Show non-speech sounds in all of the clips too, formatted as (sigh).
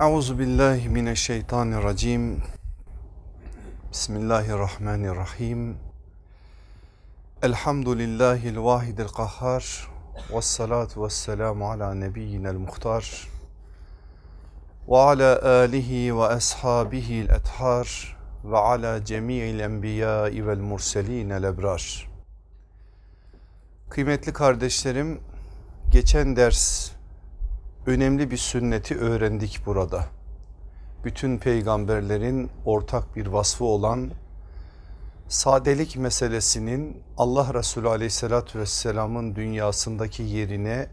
Euzu billahi mineşşeytanirracim. Bismillahirrahmanirrahim. Elhamdülillahil vahidil kahhar. Ve salatu ve selamu ala nebiyyinel muhtar. Ve ala alihi ve ashabihi ethar. Ve ala cemi'il enbiyai vel murselinel ebrar. Kıymetli kardeşlerim, geçen ders önemli bir sünneti öğrendik burada. Bütün peygamberlerin ortak bir vasfı olan sadelik meselesinin Allah Resulü aleyhissalatü vesselamın dünyasındaki yerine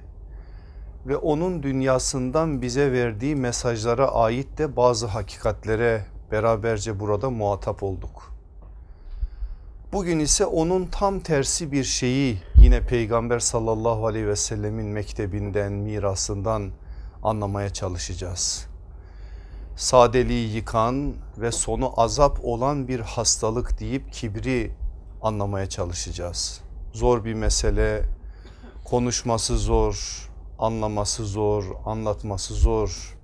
ve onun dünyasından bize verdiği mesajlara ait de bazı hakikatlere beraberce burada muhatap olduk. Bugün ise onun tam tersi bir şeyi yine Peygamber sallallahu aleyhi ve sellemin mektebinden, mirasından anlamaya çalışacağız. Sadeliği yıkan ve sonu azap olan bir hastalık deyip kibri anlamaya çalışacağız. Zor bir mesele, konuşması zor, anlaması zor, anlatması zor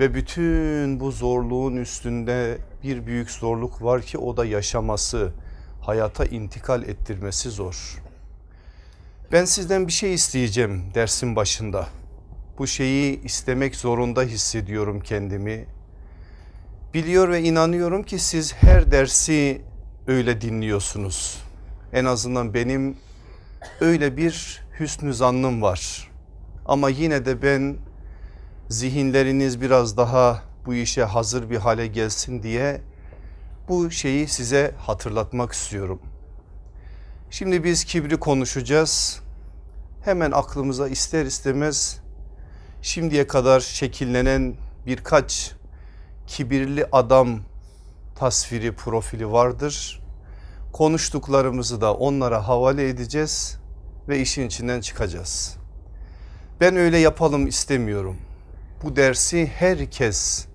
ve bütün bu zorluğun üstünde bir büyük zorluk var ki o da yaşaması, hayata intikal ettirmesi zor. Ben sizden bir şey isteyeceğim dersin başında. Bu şeyi istemek zorunda hissediyorum kendimi. Biliyor ve inanıyorum ki siz her dersi öyle dinliyorsunuz. En azından benim öyle bir hüsnü zannım var. Ama yine de ben zihinleriniz biraz daha bu işe hazır bir hale gelsin diye bu şeyi size hatırlatmak istiyorum. Şimdi biz kibri konuşacağız. Hemen aklımıza ister istemez şimdiye kadar şekillenen birkaç kibirli adam tasviri profili vardır. Konuştuklarımızı da onlara havale edeceğiz ve işin içinden çıkacağız. Ben öyle yapalım istemiyorum. Bu dersi herkes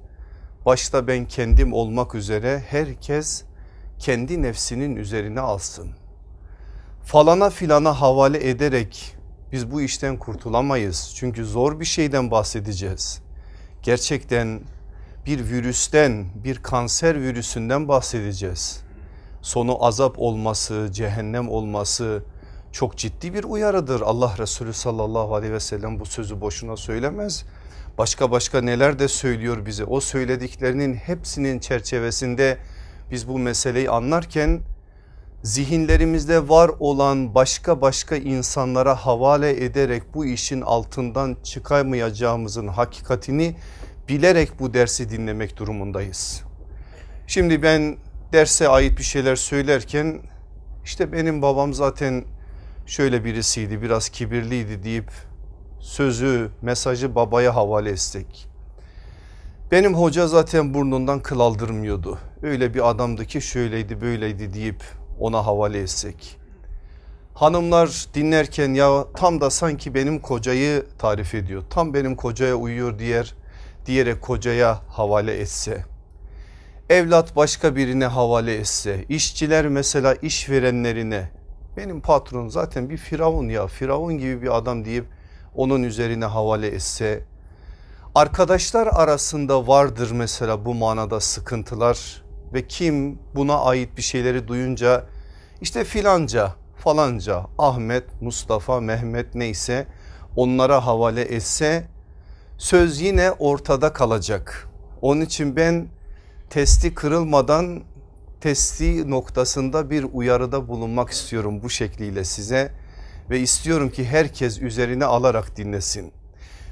başta ben kendim olmak üzere herkes kendi nefsinin üzerine alsın. Falana filana havale ederek biz bu işten kurtulamayız. Çünkü zor bir şeyden bahsedeceğiz. Gerçekten bir virüsten, bir kanser virüsünden bahsedeceğiz. Sonu azap olması, cehennem olması çok ciddi bir uyarıdır. Allah Resulü sallallahu aleyhi ve sellem bu sözü boşuna söylemez. Başka başka neler de söylüyor bize. O söylediklerinin hepsinin çerçevesinde biz bu meseleyi anlarken zihinlerimizde var olan başka başka insanlara havale ederek bu işin altından çıkamayacağımızın hakikatini bilerek bu dersi dinlemek durumundayız. Şimdi ben derse ait bir şeyler söylerken işte benim babam zaten şöyle birisiydi biraz kibirliydi deyip sözü mesajı babaya havale etsek. Benim hoca zaten burnundan kıl aldırmıyordu. Öyle bir adamdı ki şöyleydi böyleydi deyip ona havale etsek. Hanımlar dinlerken ya tam da sanki benim kocayı tarif ediyor. Tam benim kocaya uyuyor diğer diyerek kocaya havale etse. Evlat başka birine havale etse. işçiler mesela işverenlerine benim patron zaten bir firavun ya firavun gibi bir adam deyip onun üzerine havale etse. Arkadaşlar arasında vardır mesela bu manada sıkıntılar ve kim buna ait bir şeyleri duyunca işte filanca falanca Ahmet Mustafa Mehmet neyse onlara havale etse söz yine ortada kalacak. Onun için ben testi kırılmadan testi noktasında bir uyarıda bulunmak istiyorum bu şekliyle size ve istiyorum ki herkes üzerine alarak dinlesin.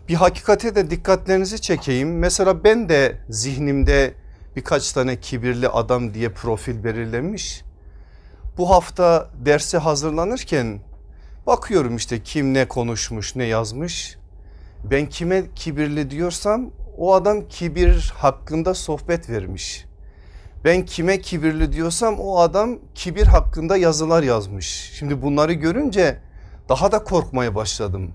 Bir hakikate de dikkatlerinizi çekeyim. Mesela ben de zihnimde birkaç tane kibirli adam diye profil belirlemiş. Bu hafta derse hazırlanırken bakıyorum işte kim ne konuşmuş ne yazmış. Ben kime kibirli diyorsam o adam kibir hakkında sohbet vermiş. Ben kime kibirli diyorsam o adam kibir hakkında yazılar yazmış. Şimdi bunları görünce daha da korkmaya başladım.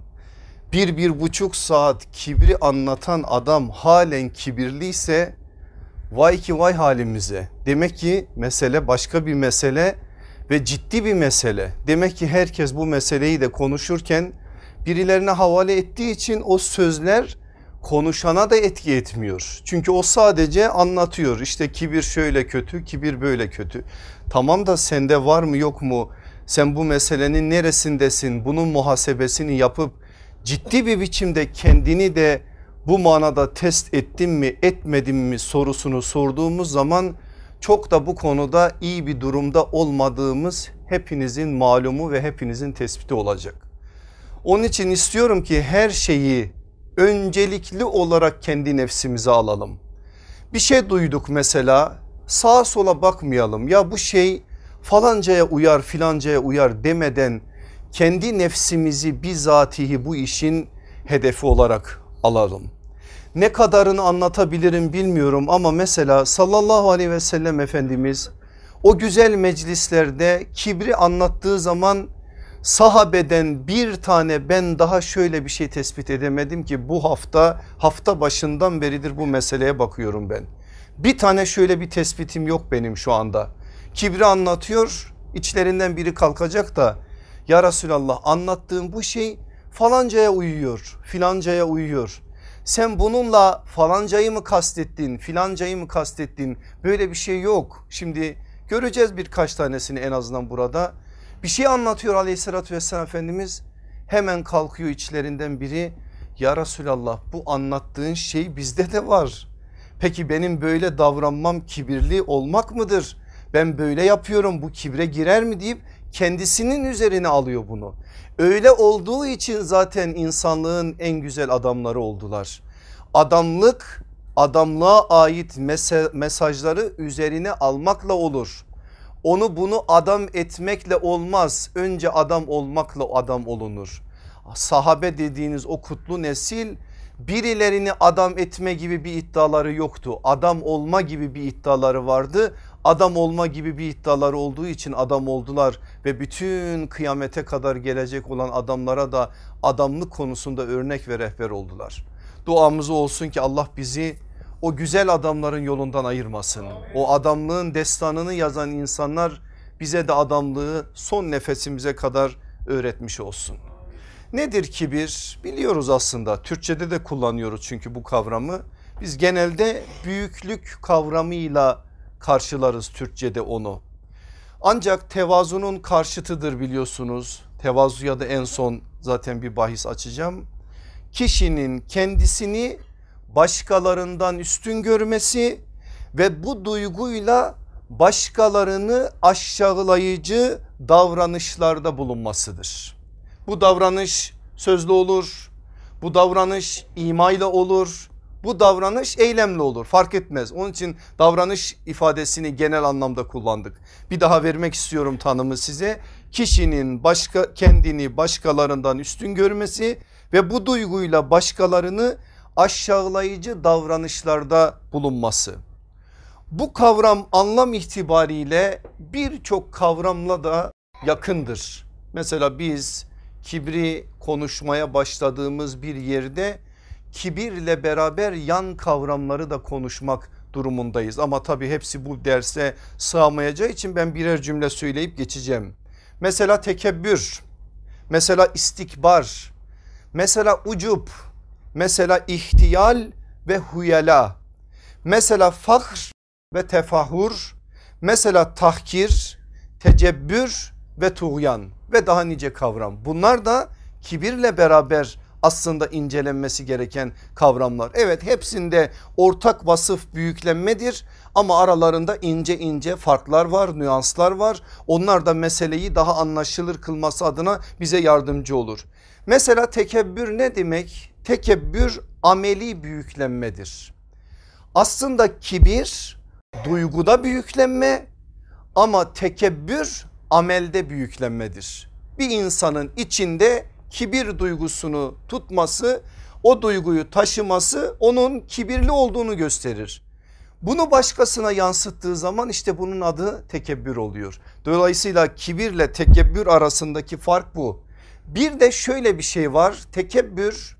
Bir bir buçuk saat kibri anlatan adam halen kibirliyse vay ki vay halimize. Demek ki mesele başka bir mesele ve ciddi bir mesele. Demek ki herkes bu meseleyi de konuşurken birilerine havale ettiği için o sözler konuşana da etki etmiyor. Çünkü o sadece anlatıyor işte kibir şöyle kötü kibir böyle kötü. Tamam da sende var mı yok mu sen bu meselenin neresindesin bunun muhasebesini yapıp ciddi bir biçimde kendini de bu manada test ettin mi etmedin mi sorusunu sorduğumuz zaman çok da bu konuda iyi bir durumda olmadığımız hepinizin malumu ve hepinizin tespiti olacak. Onun için istiyorum ki her şeyi öncelikli olarak kendi nefsimize alalım. Bir şey duyduk mesela sağa sola bakmayalım ya bu şey falancaya uyar filancaya uyar demeden kendi nefsimizi bizatihi bu işin hedefi olarak alalım. Ne kadarını anlatabilirim bilmiyorum ama mesela sallallahu aleyhi ve sellem Efendimiz o güzel meclislerde kibri anlattığı zaman sahabeden bir tane ben daha şöyle bir şey tespit edemedim ki bu hafta hafta başından beridir bu meseleye bakıyorum ben. Bir tane şöyle bir tespitim yok benim şu anda. Kibri anlatıyor içlerinden biri kalkacak da ya Resulallah anlattığım bu şey falancaya uyuyor filancaya uyuyor. Sen bununla falancayı mı kastettin filancayı mı kastettin böyle bir şey yok. Şimdi göreceğiz birkaç tanesini en azından burada. Bir şey anlatıyor aleyhissalatü vesselam Efendimiz hemen kalkıyor içlerinden biri ya Resulallah bu anlattığın şey bizde de var. Peki benim böyle davranmam kibirli olmak mıdır? Ben böyle yapıyorum bu kibre girer mi deyip kendisinin üzerine alıyor bunu. Öyle olduğu için zaten insanlığın en güzel adamları oldular. Adamlık adamlığa ait mesajları üzerine almakla olur. Onu bunu adam etmekle olmaz. Önce adam olmakla adam olunur. Sahabe dediğiniz o kutlu nesil birilerini adam etme gibi bir iddiaları yoktu. Adam olma gibi bir iddiaları vardı. Adam olma gibi bir iddiaları olduğu için adam oldular ve bütün kıyamete kadar gelecek olan adamlara da adamlık konusunda örnek ve rehber oldular. Duamız olsun ki Allah bizi o güzel adamların yolundan ayırmasın. O adamlığın destanını yazan insanlar bize de adamlığı son nefesimize kadar öğretmiş olsun. Nedir kibir? Biliyoruz aslında Türkçede de kullanıyoruz çünkü bu kavramı. Biz genelde büyüklük kavramıyla karşılarız Türkçede onu. Ancak tevazunun karşıtıdır biliyorsunuz. Tevazuya da en son zaten bir bahis açacağım. Kişinin kendisini başkalarından üstün görmesi ve bu duyguyla başkalarını aşağılayıcı davranışlarda bulunmasıdır. Bu davranış sözlü olur, bu davranış imayla olur, bu davranış eylemli olur fark etmez. Onun için davranış ifadesini genel anlamda kullandık. Bir daha vermek istiyorum tanımı size. Kişinin başka kendini başkalarından üstün görmesi ve bu duyguyla başkalarını aşağılayıcı davranışlarda bulunması. Bu kavram anlam itibariyle birçok kavramla da yakındır. Mesela biz kibri konuşmaya başladığımız bir yerde kibirle beraber yan kavramları da konuşmak durumundayız. Ama tabii hepsi bu derse sığamayacağı için ben birer cümle söyleyip geçeceğim. Mesela tekebbür, mesela istikbar, mesela ucup, mesela ihtiyal ve huyala, mesela fahr ve tefahur, mesela tahkir, tecebbür ve tuğyan ve daha nice kavram. Bunlar da kibirle beraber aslında incelenmesi gereken kavramlar. Evet hepsinde ortak vasıf büyüklenmedir ama aralarında ince ince farklar var, nüanslar var. Onlar da meseleyi daha anlaşılır kılması adına bize yardımcı olur. Mesela tekebbür ne demek? Tekebbür ameli büyüklenmedir. Aslında kibir duyguda büyüklenme ama tekebbür amelde büyüklenmedir. Bir insanın içinde kibir duygusunu tutması o duyguyu taşıması onun kibirli olduğunu gösterir. Bunu başkasına yansıttığı zaman işte bunun adı tekebbür oluyor. Dolayısıyla kibirle tekebbür arasındaki fark bu. Bir de şöyle bir şey var tekebbür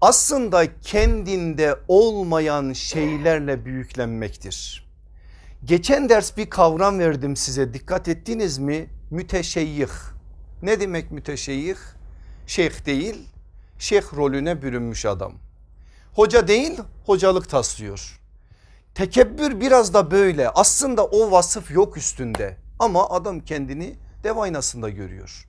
aslında kendinde olmayan şeylerle büyüklenmektir. Geçen ders bir kavram verdim size dikkat ettiniz mi? Müteşeyyih. Ne demek müteşeyyih? Şeyh değil şeyh rolüne bürünmüş adam. Hoca değil hocalık taslıyor. Tekebbür biraz da böyle aslında o vasıf yok üstünde ama adam kendini dev aynasında görüyor.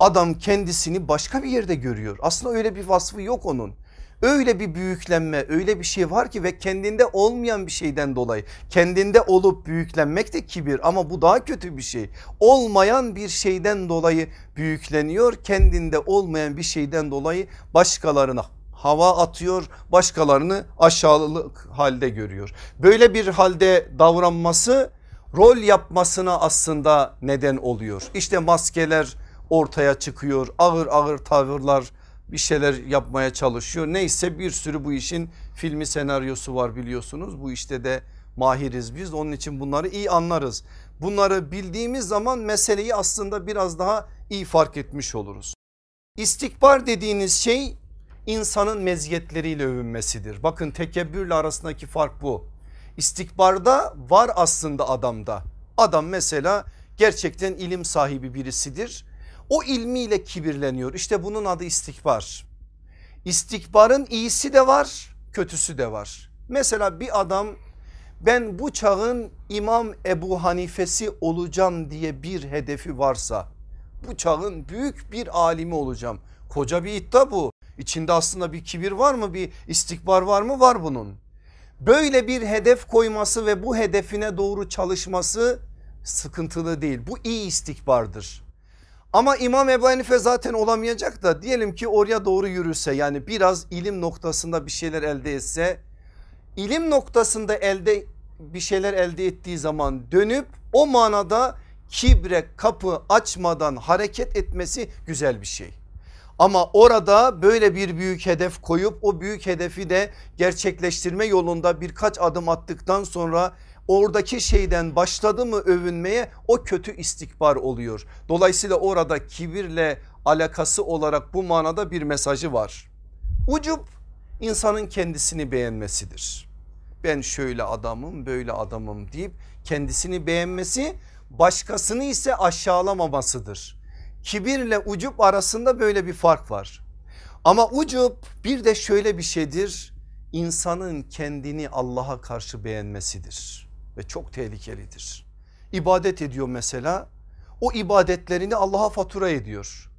Adam kendisini başka bir yerde görüyor aslında öyle bir vasfı yok onun. Öyle bir büyüklenme öyle bir şey var ki ve kendinde olmayan bir şeyden dolayı kendinde olup büyüklenmek de kibir ama bu daha kötü bir şey. Olmayan bir şeyden dolayı büyükleniyor kendinde olmayan bir şeyden dolayı başkalarına hava atıyor başkalarını aşağılık halde görüyor. Böyle bir halde davranması rol yapmasına aslında neden oluyor. İşte maskeler ortaya çıkıyor ağır ağır tavırlar bir şeyler yapmaya çalışıyor. Neyse bir sürü bu işin filmi senaryosu var biliyorsunuz. Bu işte de mahiriz biz onun için bunları iyi anlarız. Bunları bildiğimiz zaman meseleyi aslında biraz daha iyi fark etmiş oluruz. İstikbar dediğiniz şey insanın meziyetleriyle övünmesidir. Bakın tekebbürle arasındaki fark bu. İstikbarda var aslında adamda. Adam mesela gerçekten ilim sahibi birisidir o ilmiyle kibirleniyor. İşte bunun adı istikbar. İstikbarın iyisi de var kötüsü de var. Mesela bir adam ben bu çağın İmam Ebu Hanifesi olacağım diye bir hedefi varsa bu çağın büyük bir alimi olacağım. Koca bir iddia bu. İçinde aslında bir kibir var mı bir istikbar var mı var bunun. Böyle bir hedef koyması ve bu hedefine doğru çalışması sıkıntılı değil. Bu iyi istikbardır. Ama İmam Ebu Hanife zaten olamayacak da diyelim ki oraya doğru yürüse yani biraz ilim noktasında bir şeyler elde etse ilim noktasında elde bir şeyler elde ettiği zaman dönüp o manada kibre kapı açmadan hareket etmesi güzel bir şey. Ama orada böyle bir büyük hedef koyup o büyük hedefi de gerçekleştirme yolunda birkaç adım attıktan sonra oradaki şeyden başladı mı övünmeye o kötü istikbar oluyor. Dolayısıyla orada kibirle alakası olarak bu manada bir mesajı var. Ucup insanın kendisini beğenmesidir. Ben şöyle adamım böyle adamım deyip kendisini beğenmesi başkasını ise aşağılamamasıdır. Kibirle ucup arasında böyle bir fark var. Ama ucup bir de şöyle bir şeydir insanın kendini Allah'a karşı beğenmesidir ve çok tehlikelidir. İbadet ediyor mesela o ibadetlerini Allah'a fatura ediyor.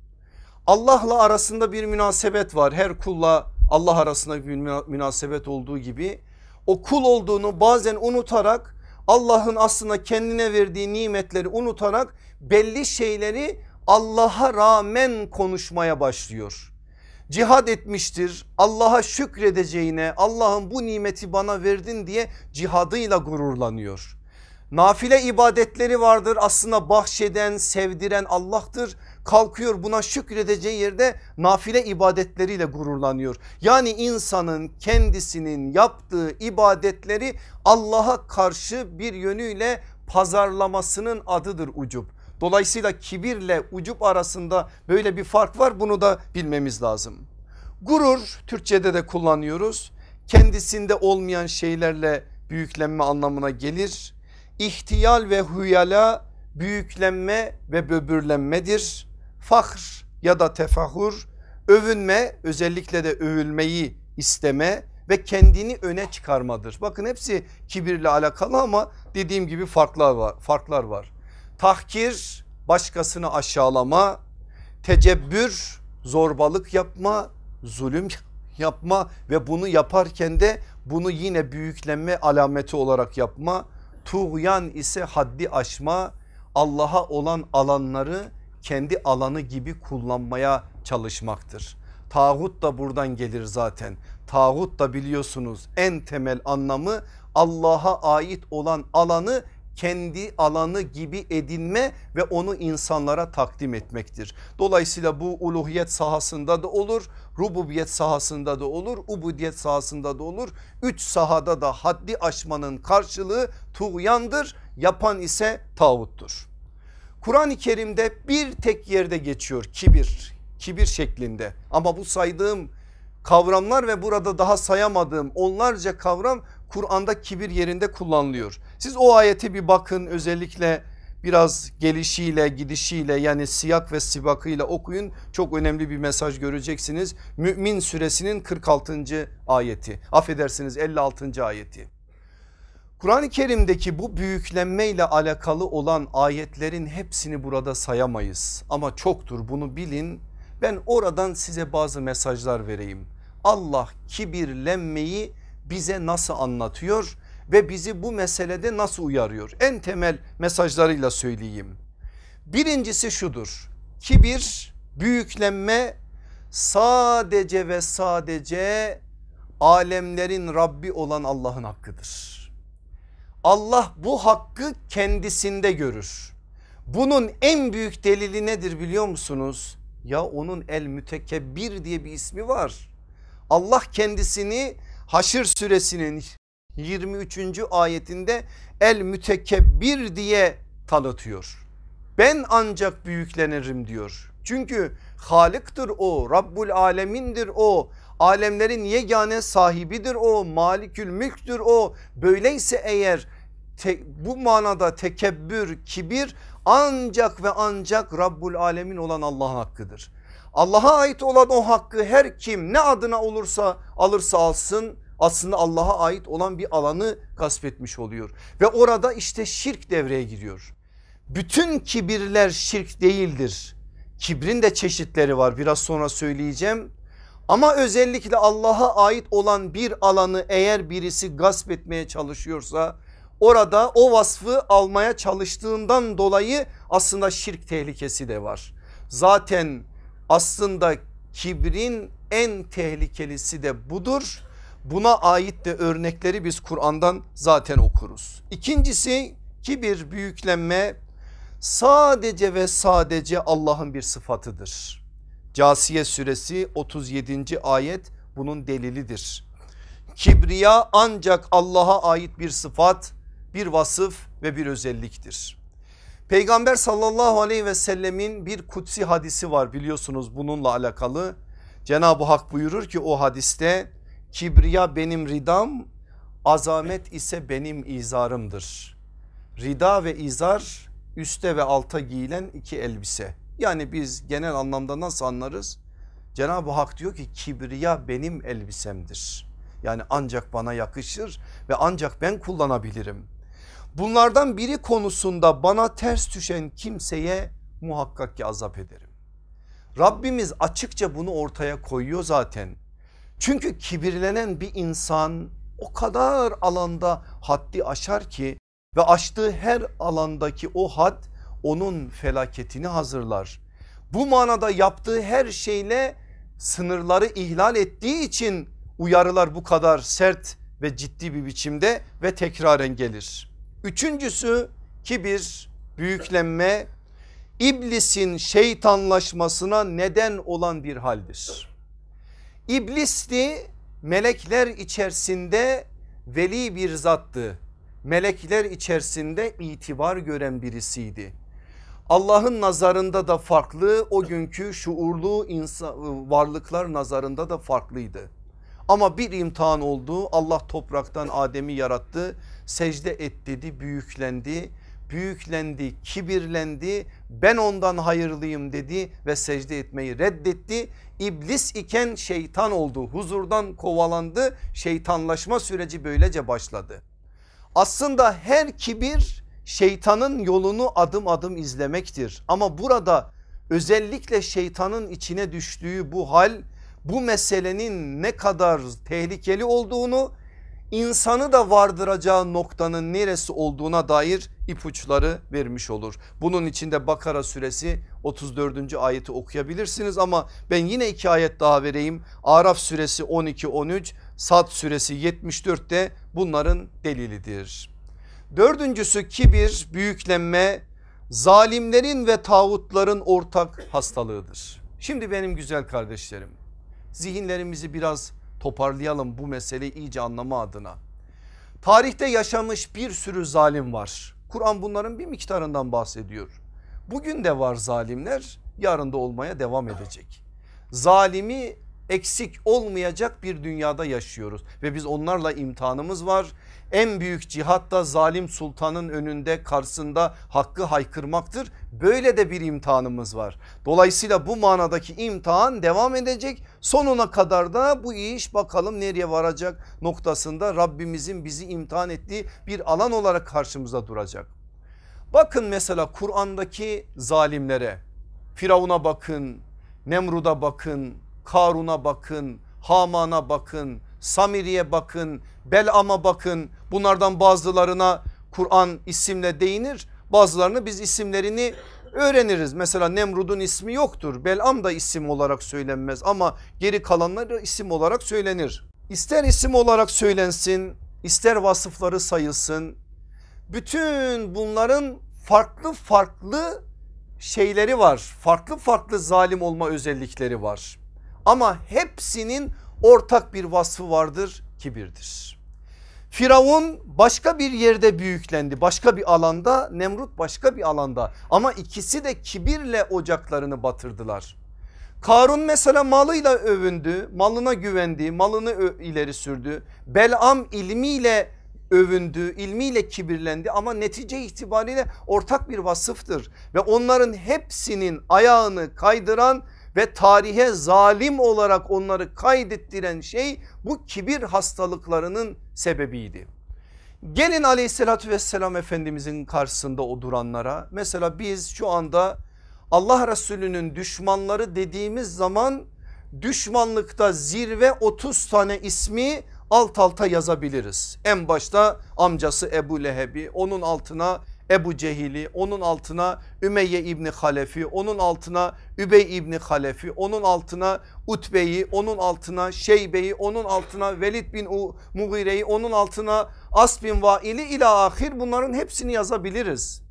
Allah'la arasında bir münasebet var her kulla Allah arasında bir münasebet olduğu gibi o kul olduğunu bazen unutarak Allah'ın aslında kendine verdiği nimetleri unutarak belli şeyleri Allah'a rağmen konuşmaya başlıyor. Cihad etmiştir Allah'a şükredeceğine Allah'ın bu nimeti bana verdin diye cihadıyla gururlanıyor. Nafile ibadetleri vardır aslında bahşeden sevdiren Allah'tır kalkıyor buna şükredeceği yerde nafile ibadetleriyle gururlanıyor. Yani insanın kendisinin yaptığı ibadetleri Allah'a karşı bir yönüyle pazarlamasının adıdır ucup. Dolayısıyla kibirle ucup arasında böyle bir fark var bunu da bilmemiz lazım. Gurur Türkçe'de de kullanıyoruz. Kendisinde olmayan şeylerle büyüklenme anlamına gelir. İhtiyal ve huyala büyüklenme ve böbürlenmedir. Fahr ya da tefahur övünme özellikle de övülmeyi isteme ve kendini öne çıkarmadır. Bakın hepsi kibirle alakalı ama dediğim gibi farklar var. Farklar var tahkir başkasını aşağılama, tecebbür zorbalık yapma, zulüm (laughs) yapma ve bunu yaparken de bunu yine büyüklenme alameti olarak yapma. Tuğyan ise haddi aşma, Allah'a olan alanları kendi alanı gibi kullanmaya çalışmaktır. Tağut da buradan gelir zaten. Tağut da biliyorsunuz en temel anlamı Allah'a ait olan alanı kendi alanı gibi edinme ve onu insanlara takdim etmektir. Dolayısıyla bu uluhiyet sahasında da olur, rububiyet sahasında da olur, ubudiyet sahasında da olur. Üç sahada da haddi aşmanın karşılığı tuğyandır, yapan ise tağuttur. Kur'an-ı Kerim'de bir tek yerde geçiyor kibir, kibir şeklinde ama bu saydığım kavramlar ve burada daha sayamadığım onlarca kavram Kur'an'da kibir yerinde kullanılıyor. Siz o ayeti bir bakın özellikle biraz gelişiyle gidişiyle yani siyak ve sibakıyla okuyun çok önemli bir mesaj göreceksiniz. Mümin suresinin 46. ayeti affedersiniz 56. ayeti. Kur'an-ı Kerim'deki bu büyüklenme ile alakalı olan ayetlerin hepsini burada sayamayız ama çoktur bunu bilin. Ben oradan size bazı mesajlar vereyim. Allah kibirlenmeyi bize nasıl anlatıyor ve bizi bu meselede nasıl uyarıyor? En temel mesajlarıyla söyleyeyim. Birincisi şudur. Kibir, büyüklenme sadece ve sadece alemlerin Rabbi olan Allah'ın hakkıdır. Allah bu hakkı kendisinde görür. Bunun en büyük delili nedir biliyor musunuz? Ya onun el mütekebbir diye bir ismi var. Allah kendisini Haşr suresinin 23. ayetinde el mütekebbir diye tanıtıyor. Ben ancak büyüklenirim diyor. Çünkü Halık'tır o, Rabbul Alemindir o, alemlerin yegane sahibidir o, malikül mülktür o. Böyleyse eğer te, bu manada tekebbür, kibir ancak ve ancak Rabbul Alemin olan Allah'ın hakkıdır. Allah'a ait olan o hakkı her kim ne adına olursa alırsa alsın aslında Allah'a ait olan bir alanı gasp etmiş oluyor. Ve orada işte şirk devreye giriyor. Bütün kibirler şirk değildir. Kibrin de çeşitleri var biraz sonra söyleyeceğim. Ama özellikle Allah'a ait olan bir alanı eğer birisi gasp etmeye çalışıyorsa orada o vasfı almaya çalıştığından dolayı aslında şirk tehlikesi de var. Zaten aslında kibrin en tehlikelisi de budur. Buna ait de örnekleri biz Kur'an'dan zaten okuruz. İkincisi kibir büyüklenme sadece ve sadece Allah'ın bir sıfatıdır. Casiye suresi 37. ayet bunun delilidir. Kibriya ancak Allah'a ait bir sıfat, bir vasıf ve bir özelliktir. Peygamber sallallahu aleyhi ve sellemin bir kutsi hadisi var biliyorsunuz bununla alakalı. Cenab-ı Hak buyurur ki o hadiste kibriya benim ridam azamet ise benim izarımdır. Rida ve izar üste ve alta giyilen iki elbise. Yani biz genel anlamda nasıl anlarız? Cenab-ı Hak diyor ki kibriya benim elbisemdir. Yani ancak bana yakışır ve ancak ben kullanabilirim. Bunlardan biri konusunda bana ters düşen kimseye muhakkak ki azap ederim. Rabbimiz açıkça bunu ortaya koyuyor zaten. Çünkü kibirlenen bir insan o kadar alanda haddi aşar ki ve aştığı her alandaki o had onun felaketini hazırlar. Bu manada yaptığı her şeyle sınırları ihlal ettiği için uyarılar bu kadar sert ve ciddi bir biçimde ve tekraren gelir. Üçüncüsü kibir, büyüklenme, iblisin şeytanlaşmasına neden olan bir haldir. İblisti melekler içerisinde veli bir zattı. Melekler içerisinde itibar gören birisiydi. Allah'ın nazarında da farklı o günkü şuurlu insan, varlıklar nazarında da farklıydı. Ama bir imtihan oldu Allah topraktan Adem'i yarattı secde et dedi büyüklendi büyüklendi kibirlendi ben ondan hayırlıyım dedi ve secde etmeyi reddetti. İblis iken şeytan oldu huzurdan kovalandı şeytanlaşma süreci böylece başladı. Aslında her kibir şeytanın yolunu adım adım izlemektir ama burada özellikle şeytanın içine düştüğü bu hal bu meselenin ne kadar tehlikeli olduğunu insanı da vardıracağı noktanın neresi olduğuna dair ipuçları vermiş olur. Bunun içinde Bakara suresi 34. ayeti okuyabilirsiniz ama ben yine iki ayet daha vereyim. Araf suresi 12-13 Sad suresi 74'te bunların delilidir. Dördüncüsü kibir, büyüklenme, zalimlerin ve tağutların ortak hastalığıdır. Şimdi benim güzel kardeşlerim zihinlerimizi biraz toparlayalım bu meseleyi iyice anlama adına. Tarihte yaşamış bir sürü zalim var. Kur'an bunların bir miktarından bahsediyor. Bugün de var zalimler yarın da olmaya devam edecek. Zalimi eksik olmayacak bir dünyada yaşıyoruz ve biz onlarla imtihanımız var. En büyük cihatta zalim sultanın önünde karşısında hakkı haykırmaktır. Böyle de bir imtihanımız var. Dolayısıyla bu manadaki imtihan devam edecek. Sonuna kadar da bu iş bakalım nereye varacak noktasında Rabbimizin bizi imtihan ettiği bir alan olarak karşımıza duracak. Bakın mesela Kur'an'daki zalimlere Firavun'a bakın, Nemrud'a bakın, Karun'a bakın, Haman'a bakın, Samiri'ye bakın, Belam'a bakın. Bunlardan bazılarına Kur'an isimle değinir. Bazılarını biz isimlerini öğreniriz. Mesela Nemrud'un ismi yoktur. Belam da isim olarak söylenmez ama geri kalanlar isim olarak söylenir. İster isim olarak söylensin, ister vasıfları sayılsın. Bütün bunların farklı farklı şeyleri var. Farklı farklı zalim olma özellikleri var. Ama hepsinin ortak bir vasfı vardır kibirdir. Firavun başka bir yerde büyüklendi başka bir alanda Nemrut başka bir alanda ama ikisi de kibirle ocaklarını batırdılar. Karun mesela malıyla övündü malına güvendi malını ileri sürdü. Belam ilmiyle övündü ilmiyle kibirlendi ama netice itibariyle ortak bir vasıftır. Ve onların hepsinin ayağını kaydıran ve tarihe zalim olarak onları kaydettiren şey bu kibir hastalıklarının sebebiydi. Gelin aleyhissalatü vesselam efendimizin karşısında o duranlara mesela biz şu anda Allah Resulü'nün düşmanları dediğimiz zaman düşmanlıkta zirve 30 tane ismi alt alta yazabiliriz. En başta amcası Ebu Leheb'i onun altına Ebu Cehil'i onun altına Ümeyye İbni Halefi onun altına Übey İbni Halefi onun altına Utbe'yi onun altına Şeybe'yi onun altına Velid bin Mughire'yi onun altına As bin Vail'i ila ahir bunların hepsini yazabiliriz.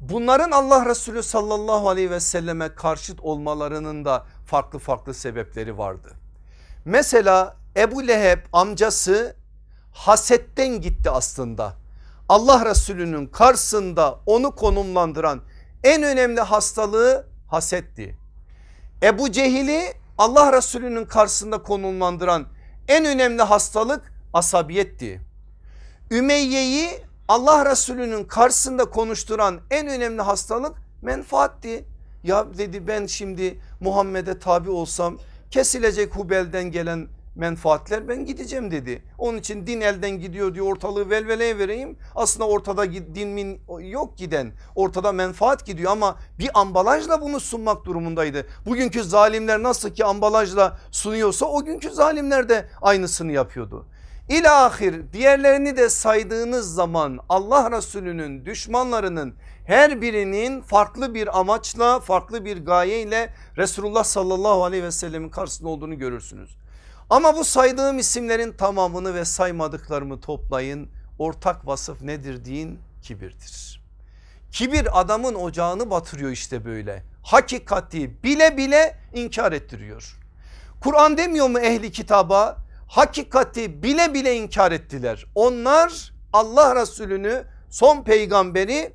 Bunların Allah Resulü sallallahu aleyhi ve selleme karşıt olmalarının da farklı farklı sebepleri vardı. Mesela Ebu Leheb amcası hasetten gitti aslında. Allah Resulü'nün karşısında onu konumlandıran en önemli hastalığı hasetti. Ebu Cehil'i Allah Resulü'nün karşısında konumlandıran en önemli hastalık asabiyetti. Ümeyye'yi Allah Resulü'nün karşısında konuşturan en önemli hastalık menfaatti. Ya dedi ben şimdi Muhammed'e tabi olsam kesilecek Hubel'den gelen menfaatler ben gideceğim dedi. Onun için din elden gidiyor diyor ortalığı velveleye vereyim. Aslında ortada din min yok giden ortada menfaat gidiyor ama bir ambalajla bunu sunmak durumundaydı. Bugünkü zalimler nasıl ki ambalajla sunuyorsa o günkü zalimler de aynısını yapıyordu. İlahir diğerlerini de saydığınız zaman Allah Resulü'nün düşmanlarının her birinin farklı bir amaçla farklı bir gayeyle Resulullah sallallahu aleyhi ve sellemin karşısında olduğunu görürsünüz. Ama bu saydığım isimlerin tamamını ve saymadıklarımı toplayın. Ortak vasıf nedir deyin? Kibirdir. Kibir adamın ocağını batırıyor işte böyle. Hakikati bile bile inkar ettiriyor. Kur'an demiyor mu ehli kitaba? Hakikati bile bile inkar ettiler. Onlar Allah Resulü'nü son peygamberi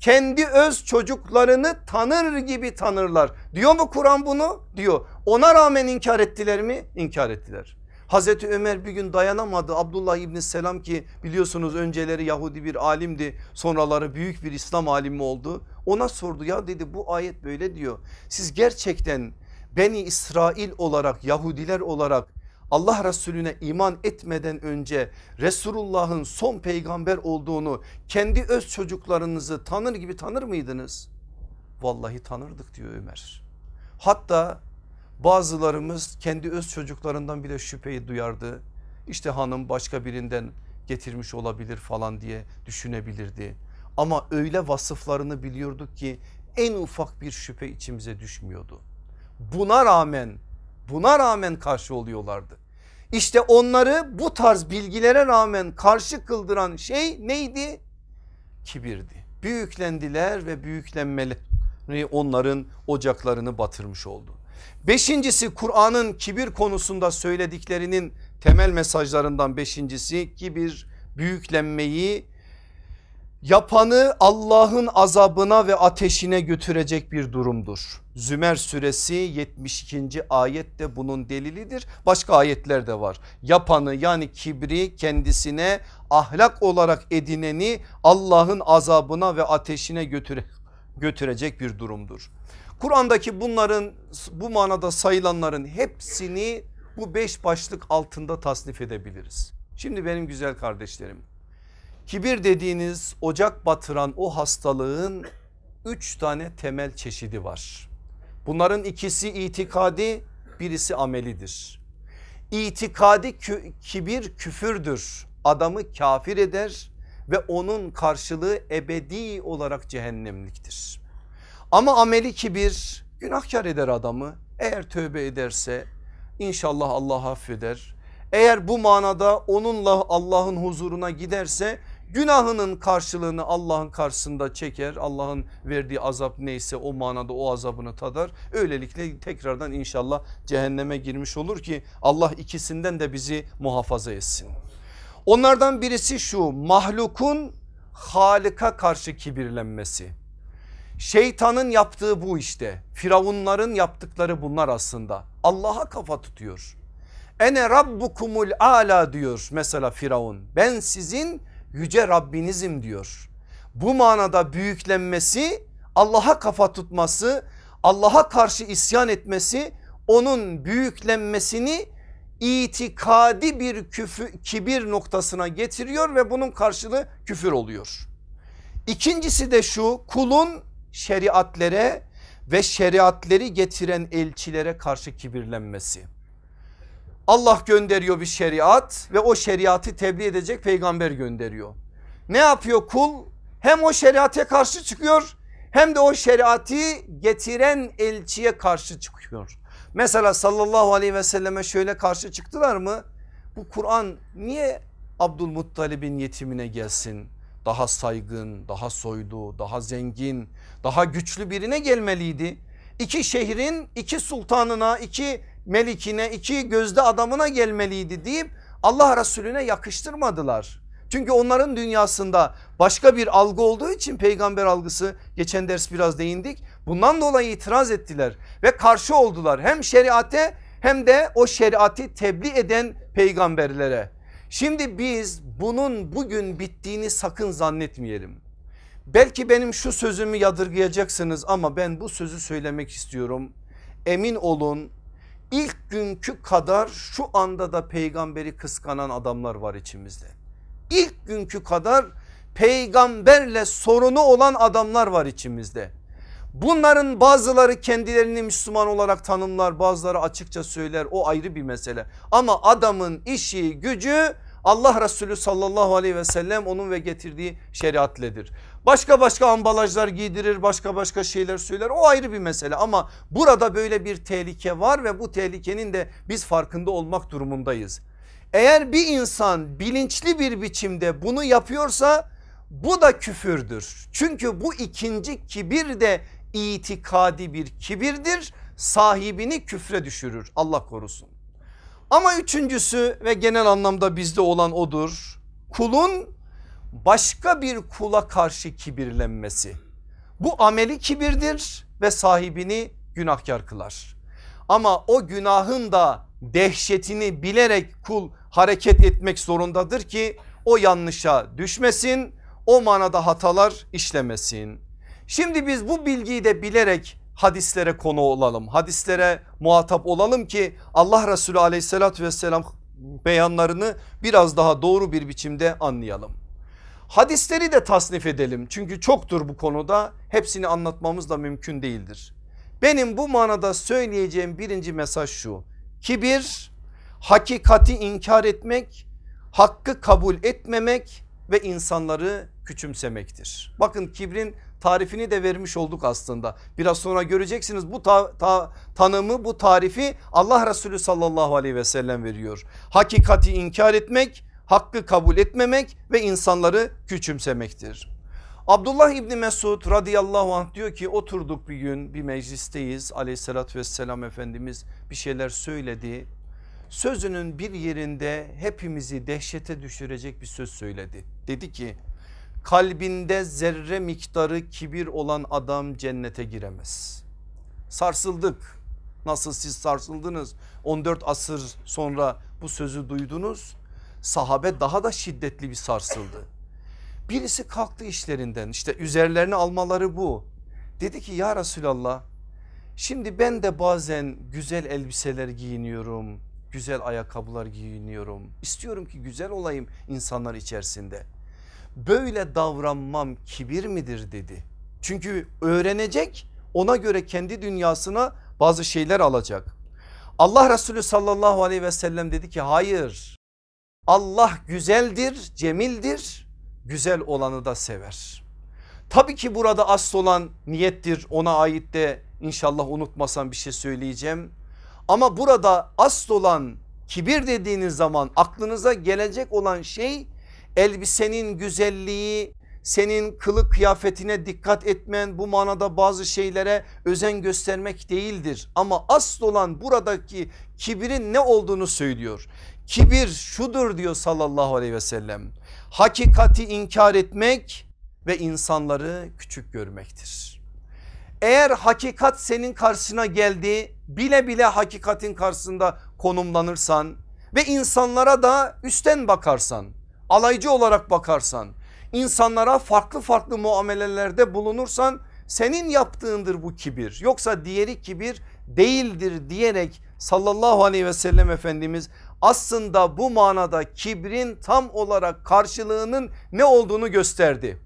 kendi öz çocuklarını tanır gibi tanırlar. Diyor mu Kur'an bunu? Diyor. Ona rağmen inkar ettiler mi? İnkar ettiler. Hazreti Ömer bir gün dayanamadı Abdullah İbni Selam ki biliyorsunuz önceleri Yahudi bir alimdi sonraları büyük bir İslam alimi oldu. Ona sordu ya dedi bu ayet böyle diyor. Siz gerçekten Beni İsrail olarak Yahudiler olarak Allah Resulüne iman etmeden önce Resulullah'ın son peygamber olduğunu kendi öz çocuklarınızı tanır gibi tanır mıydınız? Vallahi tanırdık diyor Ömer. Hatta bazılarımız kendi öz çocuklarından bile şüpheyi duyardı. İşte hanım başka birinden getirmiş olabilir falan diye düşünebilirdi. Ama öyle vasıflarını biliyorduk ki en ufak bir şüphe içimize düşmüyordu. Buna rağmen buna rağmen karşı oluyorlardı. İşte onları bu tarz bilgilere rağmen karşı kıldıran şey neydi? Kibirdi. Büyüklendiler ve büyüklenmeleri onların ocaklarını batırmış oldu. Beşincisi Kur'an'ın kibir konusunda söylediklerinin temel mesajlarından beşincisi kibir büyüklenmeyi yapanı Allah'ın azabına ve ateşine götürecek bir durumdur. Zümer suresi 72. ayette bunun delilidir. Başka ayetler de var. Yapanı yani kibri kendisine ahlak olarak edineni Allah'ın azabına ve ateşine götüre, götürecek bir durumdur. Kur'an'daki bunların bu manada sayılanların hepsini bu beş başlık altında tasnif edebiliriz. Şimdi benim güzel kardeşlerim kibir dediğiniz ocak batıran o hastalığın üç tane temel çeşidi var. Bunların ikisi itikadi birisi amelidir. İtikadi kibir küfürdür adamı kafir eder ve onun karşılığı ebedi olarak cehennemliktir. Ama ameli kibir günahkar eder adamı eğer tövbe ederse inşallah Allah affeder. Eğer bu manada onunla Allah'ın huzuruna giderse günahının karşılığını Allah'ın karşısında çeker. Allah'ın verdiği azap neyse o manada o azabını tadar. Öylelikle tekrardan inşallah cehenneme girmiş olur ki Allah ikisinden de bizi muhafaza etsin. Onlardan birisi şu mahlukun Halika karşı kibirlenmesi. Şeytanın yaptığı bu işte. Firavunların yaptıkları bunlar aslında. Allah'a kafa tutuyor. Ene rabbukumul ala diyor mesela Firavun. Ben sizin yüce Rabbinizim diyor. Bu manada büyüklenmesi Allah'a kafa tutması Allah'a karşı isyan etmesi onun büyüklenmesini itikadi bir küfür, kibir noktasına getiriyor ve bunun karşılığı küfür oluyor. İkincisi de şu kulun şeriatlere ve şeriatleri getiren elçilere karşı kibirlenmesi. Allah gönderiyor bir şeriat ve o şeriatı tebliğ edecek peygamber gönderiyor. Ne yapıyor kul? Hem o şeriate karşı çıkıyor hem de o şeriatı getiren elçiye karşı çıkıyor. Mesela sallallahu aleyhi ve selleme şöyle karşı çıktılar mı? Bu Kur'an niye Abdülmuttalib'in yetimine gelsin? Daha saygın, daha soylu, daha zengin, daha güçlü birine gelmeliydi. İki şehrin iki sultanına, iki melikine iki gözde adamına gelmeliydi deyip Allah Resulüne yakıştırmadılar. Çünkü onların dünyasında başka bir algı olduğu için peygamber algısı geçen ders biraz değindik. Bundan dolayı itiraz ettiler ve karşı oldular hem şeriate hem de o şeriatı tebliğ eden peygamberlere. Şimdi biz bunun bugün bittiğini sakın zannetmeyelim. Belki benim şu sözümü yadırgayacaksınız ama ben bu sözü söylemek istiyorum. Emin olun ilk günkü kadar şu anda da peygamberi kıskanan adamlar var içimizde. İlk günkü kadar peygamberle sorunu olan adamlar var içimizde. Bunların bazıları kendilerini Müslüman olarak tanımlar bazıları açıkça söyler o ayrı bir mesele. Ama adamın işi gücü Allah Resulü sallallahu aleyhi ve sellem onun ve getirdiği şeriatledir. Başka başka ambalajlar giydirir başka başka şeyler söyler o ayrı bir mesele ama burada böyle bir tehlike var ve bu tehlikenin de biz farkında olmak durumundayız. Eğer bir insan bilinçli bir biçimde bunu yapıyorsa bu da küfürdür. Çünkü bu ikinci kibir de itikadi bir kibirdir sahibini küfre düşürür Allah korusun. Ama üçüncüsü ve genel anlamda bizde olan odur. Kulun başka bir kula karşı kibirlenmesi. Bu ameli kibirdir ve sahibini günahkar kılar. Ama o günahın da dehşetini bilerek kul hareket etmek zorundadır ki o yanlışa düşmesin o manada hatalar işlemesin. Şimdi biz bu bilgiyi de bilerek hadislere konu olalım. Hadislere muhatap olalım ki Allah Resulü aleyhissalatü vesselam beyanlarını biraz daha doğru bir biçimde anlayalım. Hadisleri de tasnif edelim çünkü çoktur bu konuda hepsini anlatmamız da mümkün değildir. Benim bu manada söyleyeceğim birinci mesaj şu kibir hakikati inkar etmek hakkı kabul etmemek ve insanları küçümsemektir. Bakın kibrin tarifini de vermiş olduk aslında. Biraz sonra göreceksiniz bu ta, ta, tanımı bu tarifi Allah Resulü sallallahu aleyhi ve sellem veriyor. Hakikati inkar etmek, hakkı kabul etmemek ve insanları küçümsemektir. Abdullah İbni Mesud radıyallahu anh diyor ki oturduk bir gün bir meclisteyiz aleyhissalatü vesselam Efendimiz bir şeyler söyledi. Sözünün bir yerinde hepimizi dehşete düşürecek bir söz söyledi. Dedi ki kalbinde zerre miktarı kibir olan adam cennete giremez. Sarsıldık. Nasıl siz sarsıldınız 14 asır sonra bu sözü duydunuz. Sahabe daha da şiddetli bir sarsıldı. Birisi kalktı işlerinden işte üzerlerini almaları bu. Dedi ki ya Resulallah şimdi ben de bazen güzel elbiseler giyiniyorum. Güzel ayakkabılar giyiniyorum. İstiyorum ki güzel olayım insanlar içerisinde. Böyle davranmam kibir midir dedi. Çünkü öğrenecek ona göre kendi dünyasına bazı şeyler alacak. Allah Resulü sallallahu aleyhi ve sellem dedi ki hayır Allah güzeldir, cemildir, güzel olanı da sever. Tabii ki burada asıl olan niyettir ona ait de inşallah unutmasam bir şey söyleyeceğim. Ama burada asıl olan kibir dediğiniz zaman aklınıza gelecek olan şey elbisenin güzelliği, senin kılık kıyafetine dikkat etmen bu manada bazı şeylere özen göstermek değildir. Ama asıl olan buradaki kibirin ne olduğunu söylüyor. Kibir şudur diyor sallallahu aleyhi ve sellem. Hakikati inkar etmek ve insanları küçük görmektir. Eğer hakikat senin karşına geldi bile bile hakikatin karşısında konumlanırsan ve insanlara da üstten bakarsan alaycı olarak bakarsan insanlara farklı farklı muamelelerde bulunursan senin yaptığındır bu kibir. Yoksa diğeri kibir değildir diyerek sallallahu aleyhi ve sellem Efendimiz aslında bu manada kibrin tam olarak karşılığının ne olduğunu gösterdi.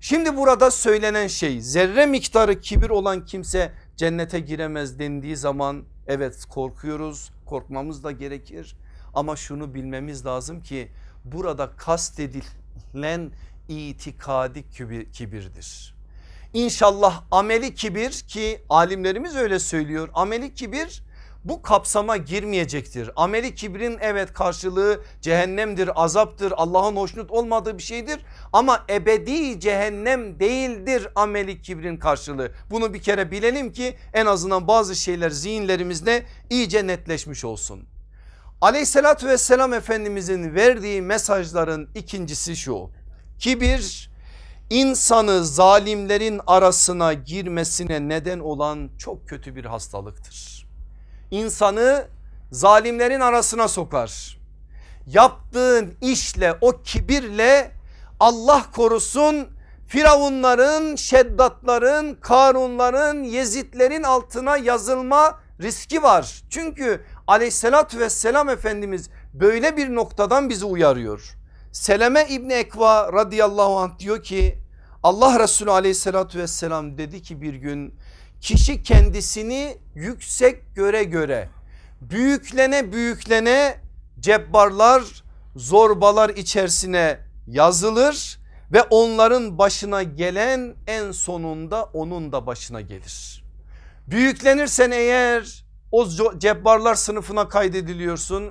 Şimdi burada söylenen şey zerre miktarı kibir olan kimse cennete giremez dendiği zaman evet korkuyoruz korkmamız da gerekir. Ama şunu bilmemiz lazım ki burada kastedilen itikadi kibirdir. İnşallah ameli kibir ki alimlerimiz öyle söylüyor. Ameli kibir bu kapsama girmeyecektir. Ameli kibrin evet karşılığı cehennemdir, azaptır, Allah'ın hoşnut olmadığı bir şeydir. Ama ebedi cehennem değildir ameli kibrin karşılığı. Bunu bir kere bilelim ki en azından bazı şeyler zihinlerimizde iyice netleşmiş olsun. Aleyhissalatü vesselam Efendimizin verdiği mesajların ikincisi şu. Kibir insanı zalimlerin arasına girmesine neden olan çok kötü bir hastalıktır. İnsanı zalimlerin arasına sokar. Yaptığın işle o kibirle Allah korusun Firavunların, Şeddatların, Karunların, Yezitlerin altına yazılma riski var. Çünkü aleyhissalatü vesselam Efendimiz böyle bir noktadan bizi uyarıyor. Seleme İbni Ekva radıyallahu anh diyor ki Allah Resulü aleyhissalatü vesselam dedi ki bir gün kişi kendisini yüksek göre göre büyüklene büyüklene cebbarlar zorbalar içerisine yazılır ve onların başına gelen en sonunda onun da başına gelir. Büyüklenirsen eğer o cebbarlar sınıfına kaydediliyorsun.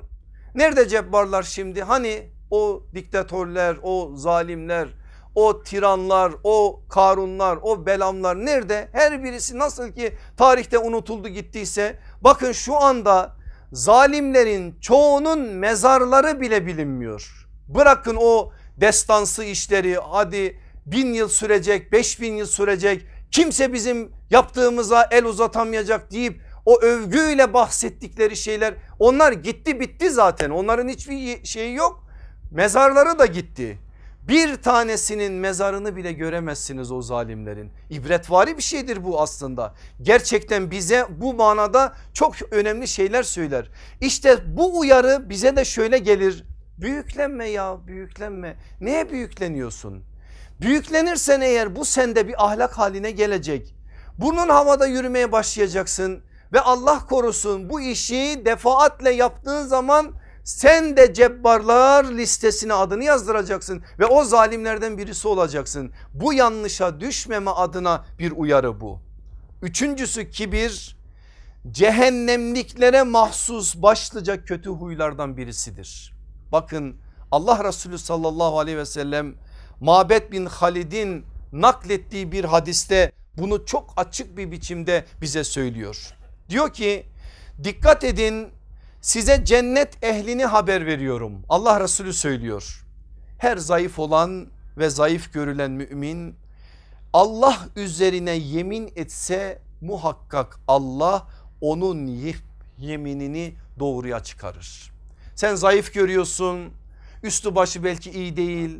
Nerede cebbarlar şimdi? Hani o diktatörler, o zalimler, o tiranlar, o karunlar, o belamlar nerede? Her birisi nasıl ki tarihte unutuldu gittiyse bakın şu anda zalimlerin çoğunun mezarları bile bilinmiyor. Bırakın o destansı işleri hadi bin yıl sürecek, beş bin yıl sürecek kimse bizim yaptığımıza el uzatamayacak deyip o övgüyle bahsettikleri şeyler onlar gitti bitti zaten onların hiçbir şeyi yok mezarları da gitti. Bir tanesinin mezarını bile göremezsiniz o zalimlerin. İbretvari bir şeydir bu aslında. Gerçekten bize bu manada çok önemli şeyler söyler. İşte bu uyarı bize de şöyle gelir. Büyüklenme ya büyüklenme. Neye büyükleniyorsun? Büyüklenirsen eğer bu sende bir ahlak haline gelecek. Burnun havada yürümeye başlayacaksın ve Allah korusun bu işi defaatle yaptığın zaman sen de cebbarlar listesine adını yazdıracaksın ve o zalimlerden birisi olacaksın. Bu yanlışa düşmeme adına bir uyarı bu. Üçüncüsü kibir cehennemliklere mahsus başlıca kötü huylardan birisidir. Bakın Allah Resulü sallallahu aleyhi ve sellem Mabet bin Halid'in naklettiği bir hadiste bunu çok açık bir biçimde bize söylüyor. Diyor ki dikkat edin Size cennet ehlini haber veriyorum. Allah Resulü söylüyor. Her zayıf olan ve zayıf görülen mümin Allah üzerine yemin etse muhakkak Allah onun yeminini doğruya çıkarır. Sen zayıf görüyorsun üstü başı belki iyi değil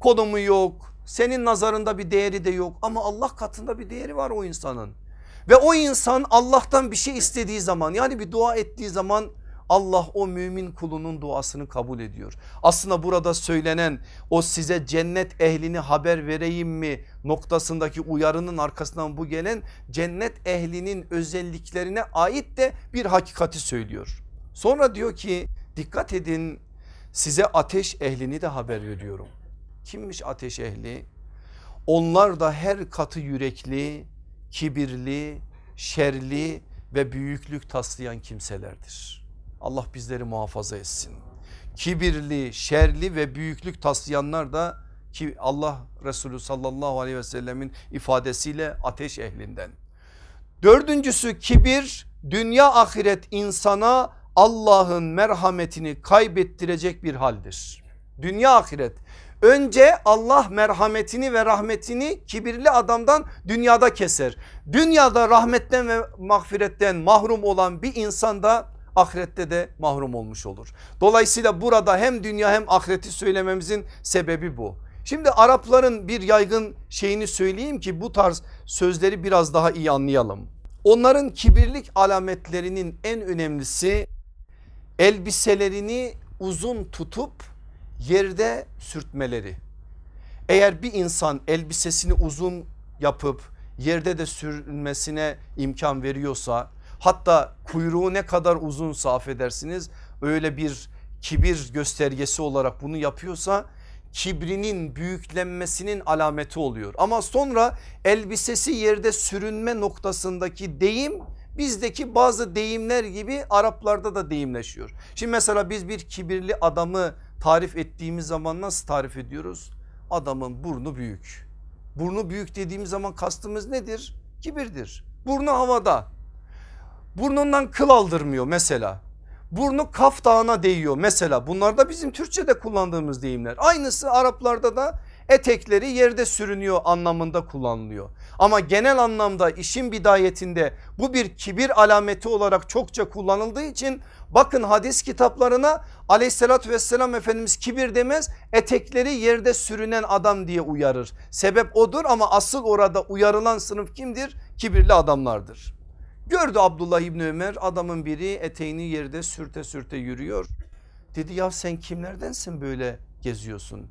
konumu yok senin nazarında bir değeri de yok ama Allah katında bir değeri var o insanın. Ve o insan Allah'tan bir şey istediği zaman yani bir dua ettiği zaman Allah o mümin kulunun duasını kabul ediyor. Aslında burada söylenen o size cennet ehlini haber vereyim mi noktasındaki uyarının arkasından bu gelen cennet ehlinin özelliklerine ait de bir hakikati söylüyor. Sonra diyor ki dikkat edin size ateş ehlini de haber veriyorum. Kimmiş ateş ehli? Onlar da her katı yürekli, kibirli, şerli ve büyüklük taslayan kimselerdir. Allah bizleri muhafaza etsin. Kibirli, şerli ve büyüklük taslayanlar da ki Allah Resulü sallallahu aleyhi ve sellemin ifadesiyle ateş ehlinden. Dördüncüsü kibir dünya ahiret insana Allah'ın merhametini kaybettirecek bir haldir. Dünya ahiret Önce Allah merhametini ve rahmetini kibirli adamdan dünyada keser. Dünyada rahmetten ve mağfiretten mahrum olan bir insan da ahirette de mahrum olmuş olur. Dolayısıyla burada hem dünya hem ahireti söylememizin sebebi bu. Şimdi Arapların bir yaygın şeyini söyleyeyim ki bu tarz sözleri biraz daha iyi anlayalım. Onların kibirlik alametlerinin en önemlisi elbiselerini uzun tutup yerde sürtmeleri. Eğer bir insan elbisesini uzun yapıp yerde de sürmesine imkan veriyorsa hatta kuyruğu ne kadar uzunsa affedersiniz öyle bir kibir göstergesi olarak bunu yapıyorsa kibrinin büyüklenmesinin alameti oluyor. Ama sonra elbisesi yerde sürünme noktasındaki deyim bizdeki bazı deyimler gibi Araplarda da deyimleşiyor. Şimdi mesela biz bir kibirli adamı tarif ettiğimiz zaman nasıl tarif ediyoruz? Adamın burnu büyük. Burnu büyük dediğimiz zaman kastımız nedir? Kibirdir. Burnu havada. Burnundan kıl aldırmıyor mesela. Burnu kaf dağına değiyor mesela. Bunlar da bizim Türkçe'de kullandığımız deyimler. Aynısı Araplarda da etekleri yerde sürünüyor anlamında kullanılıyor. Ama genel anlamda işin bidayetinde bu bir kibir alameti olarak çokça kullanıldığı için bakın hadis kitaplarına aleyhissalatü vesselam Efendimiz kibir demez etekleri yerde sürünen adam diye uyarır. Sebep odur ama asıl orada uyarılan sınıf kimdir? Kibirli adamlardır. Gördü Abdullah İbni Ömer adamın biri eteğini yerde sürte sürte yürüyor. Dedi ya sen kimlerdensin böyle geziyorsun?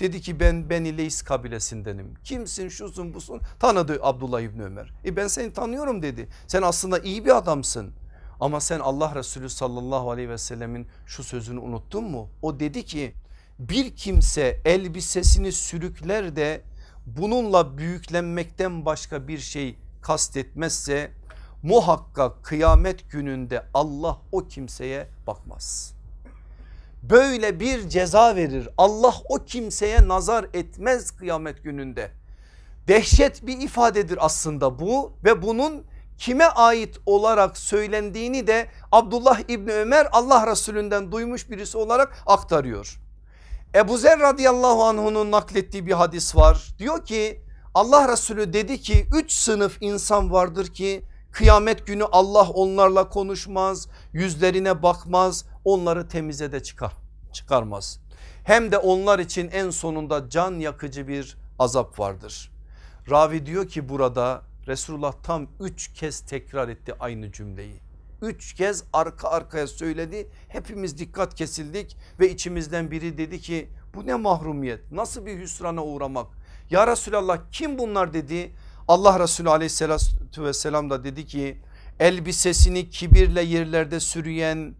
Dedi ki ben Beni Leys kabilesindenim. Kimsin şusun busun tanıdı Abdullah İbni Ömer. E ben seni tanıyorum dedi. Sen aslında iyi bir adamsın. Ama sen Allah Resulü sallallahu aleyhi ve sellemin şu sözünü unuttun mu? O dedi ki bir kimse elbisesini sürükler de bununla büyüklenmekten başka bir şey kastetmezse muhakkak kıyamet gününde Allah o kimseye bakmaz böyle bir ceza verir. Allah o kimseye nazar etmez kıyamet gününde. Dehşet bir ifadedir aslında bu ve bunun kime ait olarak söylendiğini de Abdullah İbni Ömer Allah Resulünden duymuş birisi olarak aktarıyor. Ebu Zer radıyallahu anh'unun naklettiği bir hadis var. Diyor ki Allah Resulü dedi ki üç sınıf insan vardır ki kıyamet günü Allah onlarla konuşmaz, yüzlerine bakmaz, onları temize de çıkar, çıkarmaz. Hem de onlar için en sonunda can yakıcı bir azap vardır. Ravi diyor ki burada Resulullah tam üç kez tekrar etti aynı cümleyi. Üç kez arka arkaya söyledi hepimiz dikkat kesildik ve içimizden biri dedi ki bu ne mahrumiyet nasıl bir hüsrana uğramak ya Resulallah kim bunlar dedi Allah Resulü aleyhissalatü vesselam da dedi ki elbisesini kibirle yerlerde sürüyen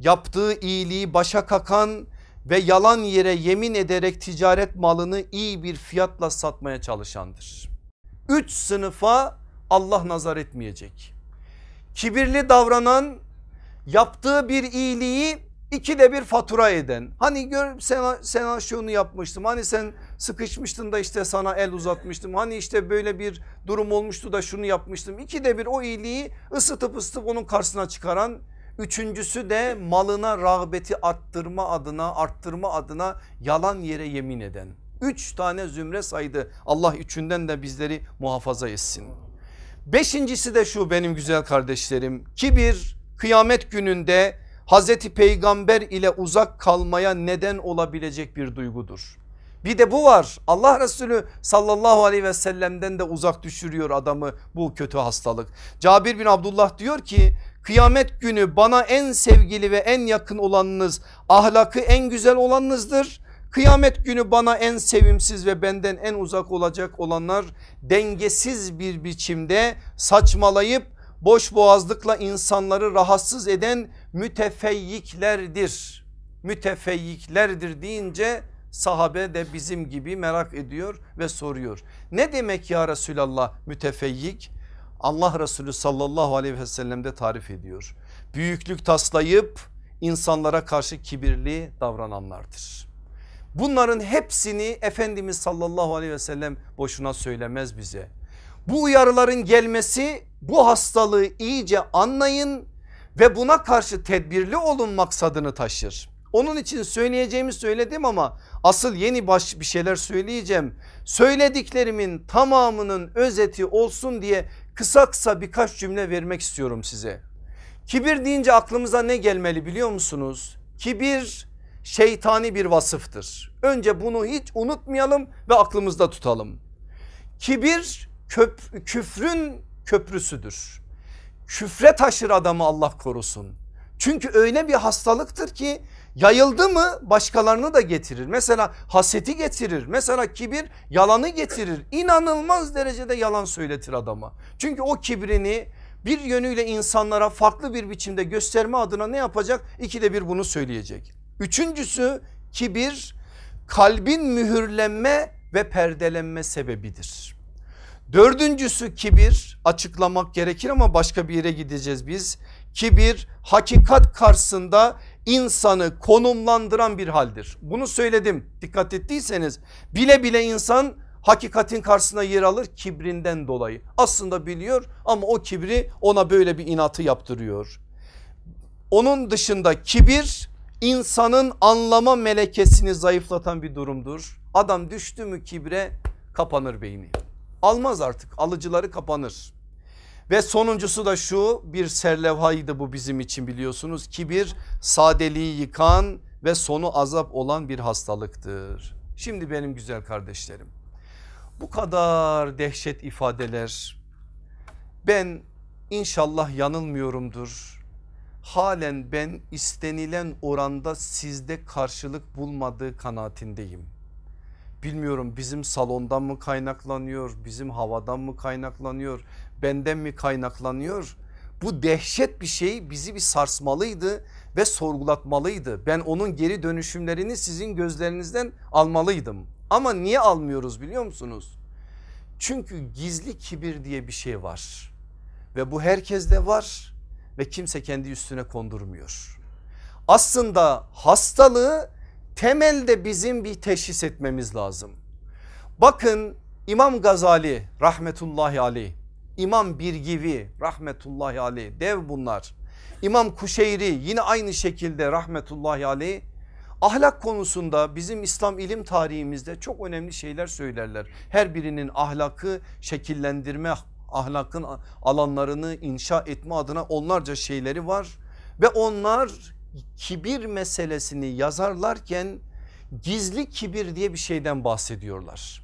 yaptığı iyiliği başa kakan ve yalan yere yemin ederek ticaret malını iyi bir fiyatla satmaya çalışandır. Üç sınıfa Allah nazar etmeyecek. Kibirli davranan yaptığı bir iyiliği ikide bir fatura eden. Hani gör sen, sen şunu yapmıştım hani sen sıkışmıştın da işte sana el uzatmıştım. Hani işte böyle bir durum olmuştu da şunu yapmıştım. İkide bir o iyiliği ısıtıp ısıtıp onun karşısına çıkaran Üçüncüsü de malına rağbeti arttırma adına arttırma adına yalan yere yemin eden. Üç tane zümre saydı. Allah üçünden de bizleri muhafaza etsin. Beşincisi de şu benim güzel kardeşlerim. Kibir kıyamet gününde Hazreti Peygamber ile uzak kalmaya neden olabilecek bir duygudur. Bir de bu var Allah Resulü sallallahu aleyhi ve sellem'den de uzak düşürüyor adamı bu kötü hastalık. Cabir bin Abdullah diyor ki kıyamet günü bana en sevgili ve en yakın olanınız ahlakı en güzel olanınızdır. Kıyamet günü bana en sevimsiz ve benden en uzak olacak olanlar dengesiz bir biçimde saçmalayıp boş boğazlıkla insanları rahatsız eden mütefeyyiklerdir. Mütefeyyiklerdir deyince sahabe de bizim gibi merak ediyor ve soruyor. Ne demek ya Resulallah mütefeyyik? Allah Resulü sallallahu aleyhi ve sellem de tarif ediyor. Büyüklük taslayıp insanlara karşı kibirli davrananlardır. Bunların hepsini Efendimiz sallallahu aleyhi ve sellem boşuna söylemez bize. Bu uyarıların gelmesi bu hastalığı iyice anlayın ve buna karşı tedbirli olun maksadını taşır. Onun için söyleyeceğimi söyledim ama asıl yeni baş bir şeyler söyleyeceğim. Söylediklerimin tamamının özeti olsun diye kısa kısa birkaç cümle vermek istiyorum size. Kibir deyince aklımıza ne gelmeli biliyor musunuz? Kibir şeytani bir vasıftır. Önce bunu hiç unutmayalım ve aklımızda tutalım. Kibir küfrün köprüsüdür. Küfre taşır adamı Allah korusun. Çünkü öyle bir hastalıktır ki yayıldı mı başkalarını da getirir. Mesela haseti getirir. Mesela kibir yalanı getirir. İnanılmaz derecede yalan söyletir adama. Çünkü o kibrini bir yönüyle insanlara farklı bir biçimde gösterme adına ne yapacak? İkide bir bunu söyleyecek. Üçüncüsü kibir kalbin mühürlenme ve perdelenme sebebidir. Dördüncüsü kibir açıklamak gerekir ama başka bir yere gideceğiz biz. Kibir hakikat karşısında insanı konumlandıran bir haldir. Bunu söyledim dikkat ettiyseniz bile bile insan hakikatin karşısına yer alır kibrinden dolayı. Aslında biliyor ama o kibri ona böyle bir inatı yaptırıyor. Onun dışında kibir insanın anlama melekesini zayıflatan bir durumdur. Adam düştü mü kibre kapanır beyni. Almaz artık alıcıları kapanır. Ve sonuncusu da şu bir serlevhaydı bu bizim için biliyorsunuz. Kibir sadeliği yıkan ve sonu azap olan bir hastalıktır. Şimdi benim güzel kardeşlerim bu kadar dehşet ifadeler ben inşallah yanılmıyorumdur. Halen ben istenilen oranda sizde karşılık bulmadığı kanaatindeyim. Bilmiyorum bizim salondan mı kaynaklanıyor, bizim havadan mı kaynaklanıyor, benden mi kaynaklanıyor? Bu dehşet bir şey bizi bir sarsmalıydı ve sorgulatmalıydı. Ben onun geri dönüşümlerini sizin gözlerinizden almalıydım. Ama niye almıyoruz biliyor musunuz? Çünkü gizli kibir diye bir şey var. Ve bu herkeste var ve kimse kendi üstüne kondurmuyor. Aslında hastalığı temelde bizim bir teşhis etmemiz lazım. Bakın İmam Gazali rahmetullahi aleyh, İmam Birgivi rahmetullahi aleyh dev bunlar. İmam Kuşeyri yine aynı şekilde rahmetullahi aleyh ahlak konusunda bizim İslam ilim tarihimizde çok önemli şeyler söylerler. Her birinin ahlakı şekillendirme ahlakın alanlarını inşa etme adına onlarca şeyleri var ve onlar kibir meselesini yazarlarken gizli kibir diye bir şeyden bahsediyorlar.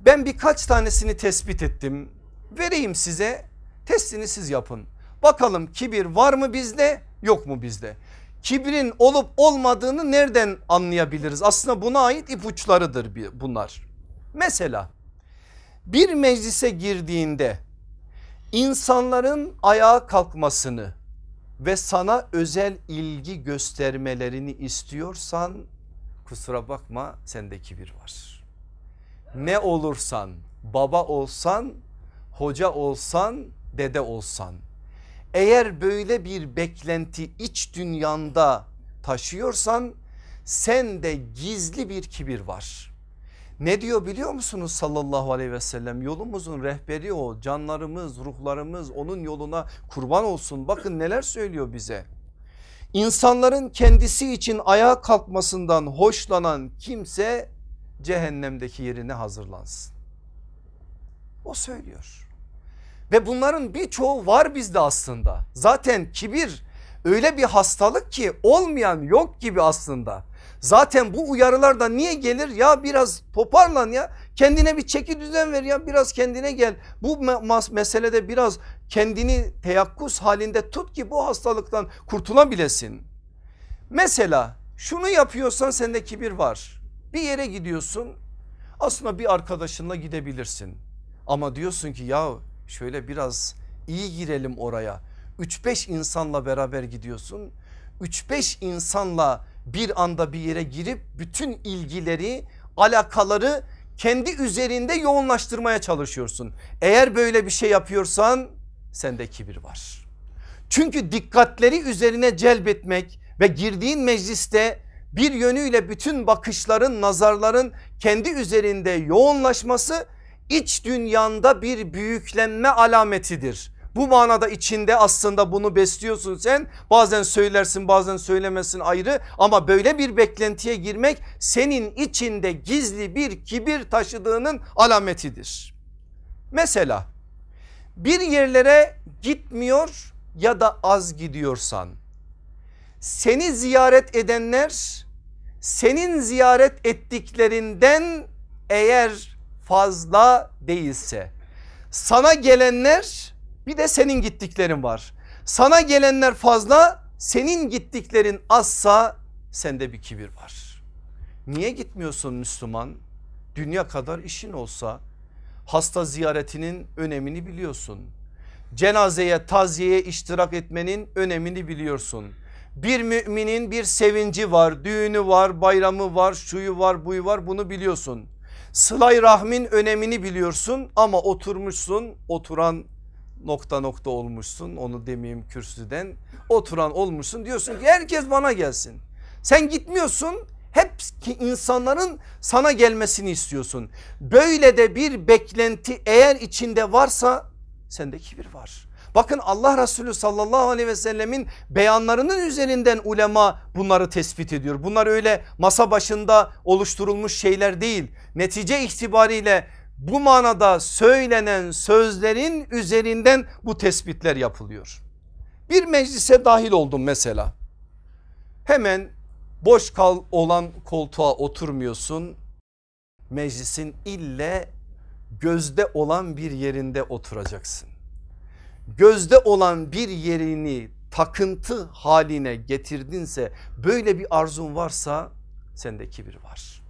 Ben birkaç tanesini tespit ettim. Vereyim size testini siz yapın. Bakalım kibir var mı bizde yok mu bizde? Kibrin olup olmadığını nereden anlayabiliriz? Aslında buna ait ipuçlarıdır bunlar. Mesela bir meclise girdiğinde insanların ayağa kalkmasını ve sana özel ilgi göstermelerini istiyorsan kusura bakma sende kibir var. Ne olursan baba olsan hoca olsan dede olsan eğer böyle bir beklenti iç dünyanda taşıyorsan sen de gizli bir kibir var. Ne diyor biliyor musunuz sallallahu aleyhi ve sellem yolumuzun rehberi o canlarımız ruhlarımız onun yoluna kurban olsun bakın neler söylüyor bize. İnsanların kendisi için ayağa kalkmasından hoşlanan kimse cehennemdeki yerine hazırlansın. O söylüyor. Ve bunların birçoğu var bizde aslında. Zaten kibir öyle bir hastalık ki olmayan yok gibi aslında. Zaten bu uyarılar da niye gelir ya biraz toparlan ya kendine bir çeki düzen ver ya biraz kendine gel. Bu meselede biraz kendini teyakkuz halinde tut ki bu hastalıktan kurtulabilesin. Mesela şunu yapıyorsan sende kibir var. Bir yere gidiyorsun aslında bir arkadaşınla gidebilirsin. Ama diyorsun ki ya şöyle biraz iyi girelim oraya. 3-5 insanla beraber gidiyorsun. 3-5 insanla bir anda bir yere girip bütün ilgileri alakaları kendi üzerinde yoğunlaştırmaya çalışıyorsun. Eğer böyle bir şey yapıyorsan sende kibir var. Çünkü dikkatleri üzerine celbetmek ve girdiğin mecliste bir yönüyle bütün bakışların nazarların kendi üzerinde yoğunlaşması iç dünyanda bir büyüklenme alametidir. Bu manada içinde aslında bunu besliyorsun sen bazen söylersin bazen söylemezsin ayrı ama böyle bir beklentiye girmek senin içinde gizli bir kibir taşıdığının alametidir. Mesela bir yerlere gitmiyor ya da az gidiyorsan seni ziyaret edenler senin ziyaret ettiklerinden eğer fazla değilse sana gelenler bir de senin gittiklerin var. Sana gelenler fazla senin gittiklerin azsa sende bir kibir var. Niye gitmiyorsun Müslüman? Dünya kadar işin olsa hasta ziyaretinin önemini biliyorsun. Cenazeye taziyeye iştirak etmenin önemini biliyorsun. Bir müminin bir sevinci var, düğünü var, bayramı var, şuyu var, buyu var bunu biliyorsun. Sılay rahmin önemini biliyorsun ama oturmuşsun oturan nokta nokta olmuşsun onu demeyeyim kürsüden oturan olmuşsun diyorsun ki herkes bana gelsin. Sen gitmiyorsun hep insanların sana gelmesini istiyorsun. Böyle de bir beklenti eğer içinde varsa sende kibir var. Bakın Allah Resulü sallallahu aleyhi ve sellemin beyanlarının üzerinden ulema bunları tespit ediyor. Bunlar öyle masa başında oluşturulmuş şeyler değil. Netice itibariyle bu manada söylenen sözlerin üzerinden bu tespitler yapılıyor. Bir meclise dahil oldum mesela. Hemen boş kal olan koltuğa oturmuyorsun. Meclisin ille gözde olan bir yerinde oturacaksın. Gözde olan bir yerini takıntı haline getirdinse böyle bir arzun varsa sende kibir var.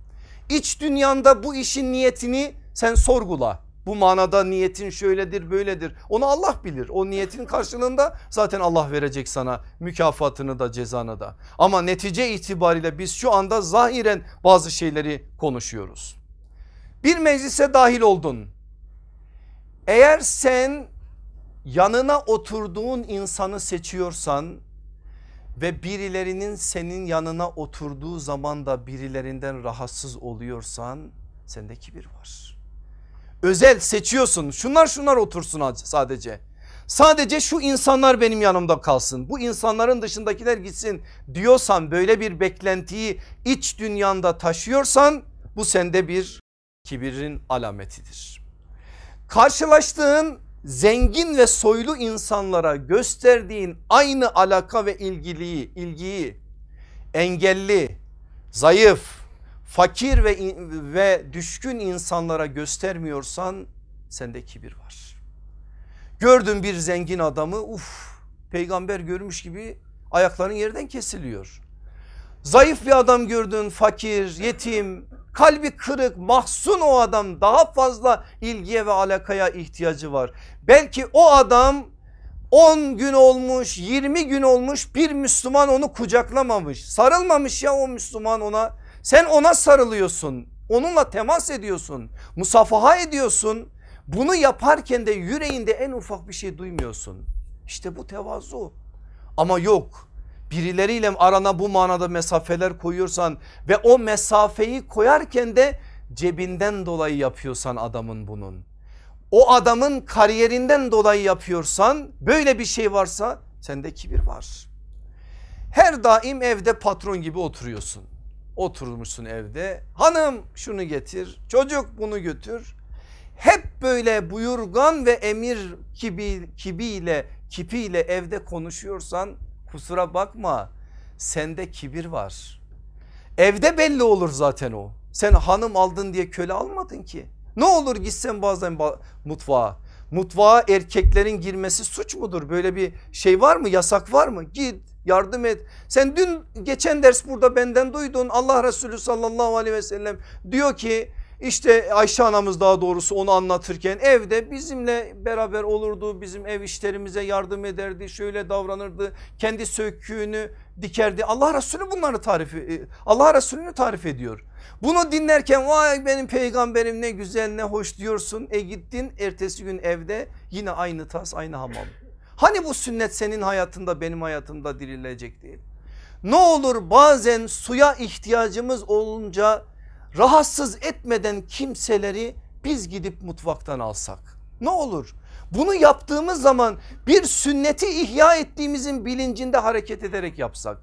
İç dünyanda bu işin niyetini sen sorgula. Bu manada niyetin şöyledir böyledir. Onu Allah bilir. O niyetin karşılığında zaten Allah verecek sana mükafatını da cezanı da. Ama netice itibariyle biz şu anda zahiren bazı şeyleri konuşuyoruz. Bir meclise dahil oldun. Eğer sen yanına oturduğun insanı seçiyorsan ve birilerinin senin yanına oturduğu zaman da birilerinden rahatsız oluyorsan sende kibir var özel seçiyorsun şunlar şunlar otursun sadece. Sadece şu insanlar benim yanımda kalsın bu insanların dışındakiler gitsin diyorsan böyle bir beklentiyi iç dünyanda taşıyorsan bu sende bir kibirin alametidir. Karşılaştığın zengin ve soylu insanlara gösterdiğin aynı alaka ve ilgiliyi, ilgiyi engelli, zayıf, fakir ve, ve düşkün insanlara göstermiyorsan sende kibir var. Gördün bir zengin adamı uf peygamber görmüş gibi ayakların yerden kesiliyor. Zayıf bir adam gördün fakir yetim kalbi kırık mahzun o adam daha fazla ilgiye ve alakaya ihtiyacı var. Belki o adam 10 gün olmuş 20 gün olmuş bir Müslüman onu kucaklamamış sarılmamış ya o Müslüman ona sen ona sarılıyorsun. Onunla temas ediyorsun. Musafaha ediyorsun. Bunu yaparken de yüreğinde en ufak bir şey duymuyorsun. İşte bu tevazu. Ama yok. Birileriyle arana bu manada mesafeler koyuyorsan ve o mesafeyi koyarken de cebinden dolayı yapıyorsan adamın bunun. O adamın kariyerinden dolayı yapıyorsan böyle bir şey varsa sende kibir var. Her daim evde patron gibi oturuyorsun. Oturmuşsun evde hanım şunu getir çocuk bunu götür. Hep böyle buyurgan ve emir kibi, kibiyle kipiyle evde konuşuyorsan kusura bakma sende kibir var. Evde belli olur zaten o. Sen hanım aldın diye köle almadın ki. Ne olur gitsen bazen mutfağa. Mutfağa erkeklerin girmesi suç mudur? Böyle bir şey var mı? Yasak var mı? Git yardım et. Sen dün geçen ders burada benden duydun. Allah Resulü sallallahu aleyhi ve sellem diyor ki işte Ayşe anamız daha doğrusu onu anlatırken evde bizimle beraber olurdu. Bizim ev işlerimize yardım ederdi. Şöyle davranırdı. Kendi söküğünü dikerdi. Allah Resulü bunları tarif e, Allah Resulü'nü tarif ediyor. Bunu dinlerken vay benim peygamberim ne güzel ne hoş diyorsun. E gittin ertesi gün evde yine aynı tas aynı hamam. Hani bu sünnet senin hayatında benim hayatımda dirilecek değil. Ne olur bazen suya ihtiyacımız olunca rahatsız etmeden kimseleri biz gidip mutfaktan alsak. Ne olur bunu yaptığımız zaman bir sünneti ihya ettiğimizin bilincinde hareket ederek yapsak.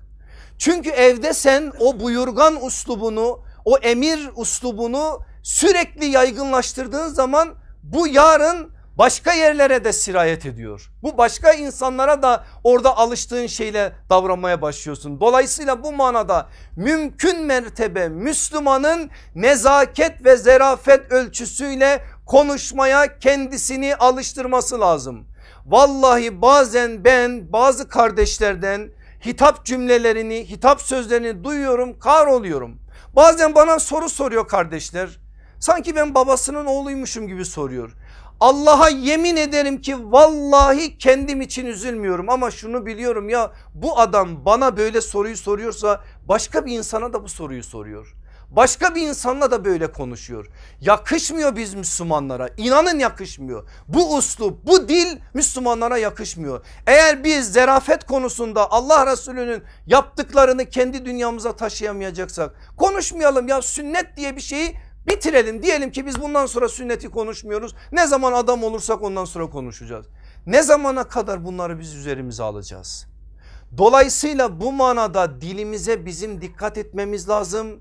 Çünkü evde sen o buyurgan uslubunu o emir uslubunu sürekli yaygınlaştırdığın zaman bu yarın başka yerlere de sirayet ediyor. Bu başka insanlara da orada alıştığın şeyle davranmaya başlıyorsun. Dolayısıyla bu manada mümkün mertebe Müslümanın nezaket ve zerafet ölçüsüyle konuşmaya kendisini alıştırması lazım. Vallahi bazen ben bazı kardeşlerden hitap cümlelerini hitap sözlerini duyuyorum kar oluyorum. Bazen bana soru soruyor kardeşler. Sanki ben babasının oğluymuşum gibi soruyor. Allah'a yemin ederim ki vallahi kendim için üzülmüyorum ama şunu biliyorum ya bu adam bana böyle soruyu soruyorsa başka bir insana da bu soruyu soruyor. Başka bir insanla da böyle konuşuyor. Yakışmıyor biz Müslümanlara. İnanın yakışmıyor. Bu uslup, bu dil Müslümanlara yakışmıyor. Eğer biz zerafet konusunda Allah Resulü'nün yaptıklarını kendi dünyamıza taşıyamayacaksak konuşmayalım ya sünnet diye bir şeyi bitirelim. Diyelim ki biz bundan sonra sünneti konuşmuyoruz. Ne zaman adam olursak ondan sonra konuşacağız. Ne zamana kadar bunları biz üzerimize alacağız? Dolayısıyla bu manada dilimize bizim dikkat etmemiz lazım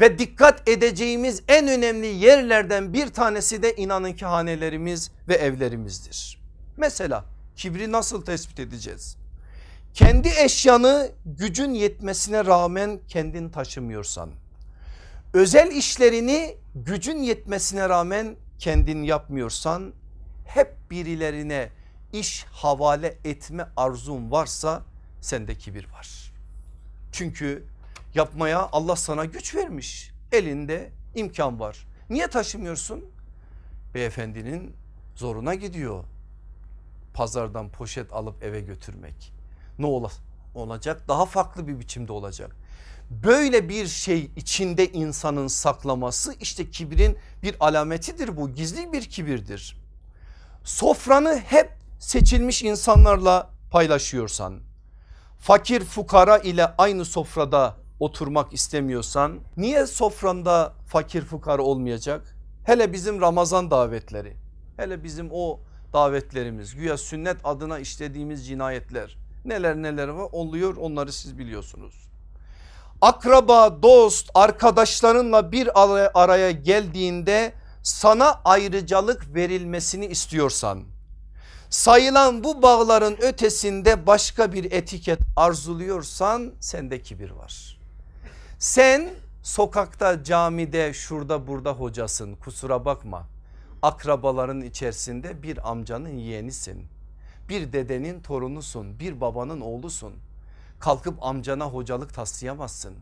ve dikkat edeceğimiz en önemli yerlerden bir tanesi de inanın ki hanelerimiz ve evlerimizdir. Mesela kibri nasıl tespit edeceğiz? Kendi eşyanı gücün yetmesine rağmen kendin taşımıyorsan, özel işlerini gücün yetmesine rağmen kendin yapmıyorsan, hep birilerine iş havale etme arzun varsa sende kibir var. Çünkü yapmaya Allah sana güç vermiş. Elinde imkan var. Niye taşımıyorsun? Beyefendinin zoruna gidiyor. Pazardan poşet alıp eve götürmek. Ne ola, olacak? Daha farklı bir biçimde olacak. Böyle bir şey içinde insanın saklaması işte kibrin bir alametidir bu. Gizli bir kibirdir. Sofranı hep seçilmiş insanlarla paylaşıyorsan, fakir fukara ile aynı sofrada oturmak istemiyorsan niye sofranda fakir fukar olmayacak? Hele bizim Ramazan davetleri hele bizim o davetlerimiz güya sünnet adına işlediğimiz cinayetler neler neler var oluyor onları siz biliyorsunuz. Akraba dost arkadaşlarınla bir araya geldiğinde sana ayrıcalık verilmesini istiyorsan sayılan bu bağların ötesinde başka bir etiket arzuluyorsan sende kibir var. Sen sokakta camide şurada burada hocasın kusura bakma. Akrabaların içerisinde bir amcanın yeğenisin. Bir dedenin torunusun bir babanın oğlusun. Kalkıp amcana hocalık taslayamazsın.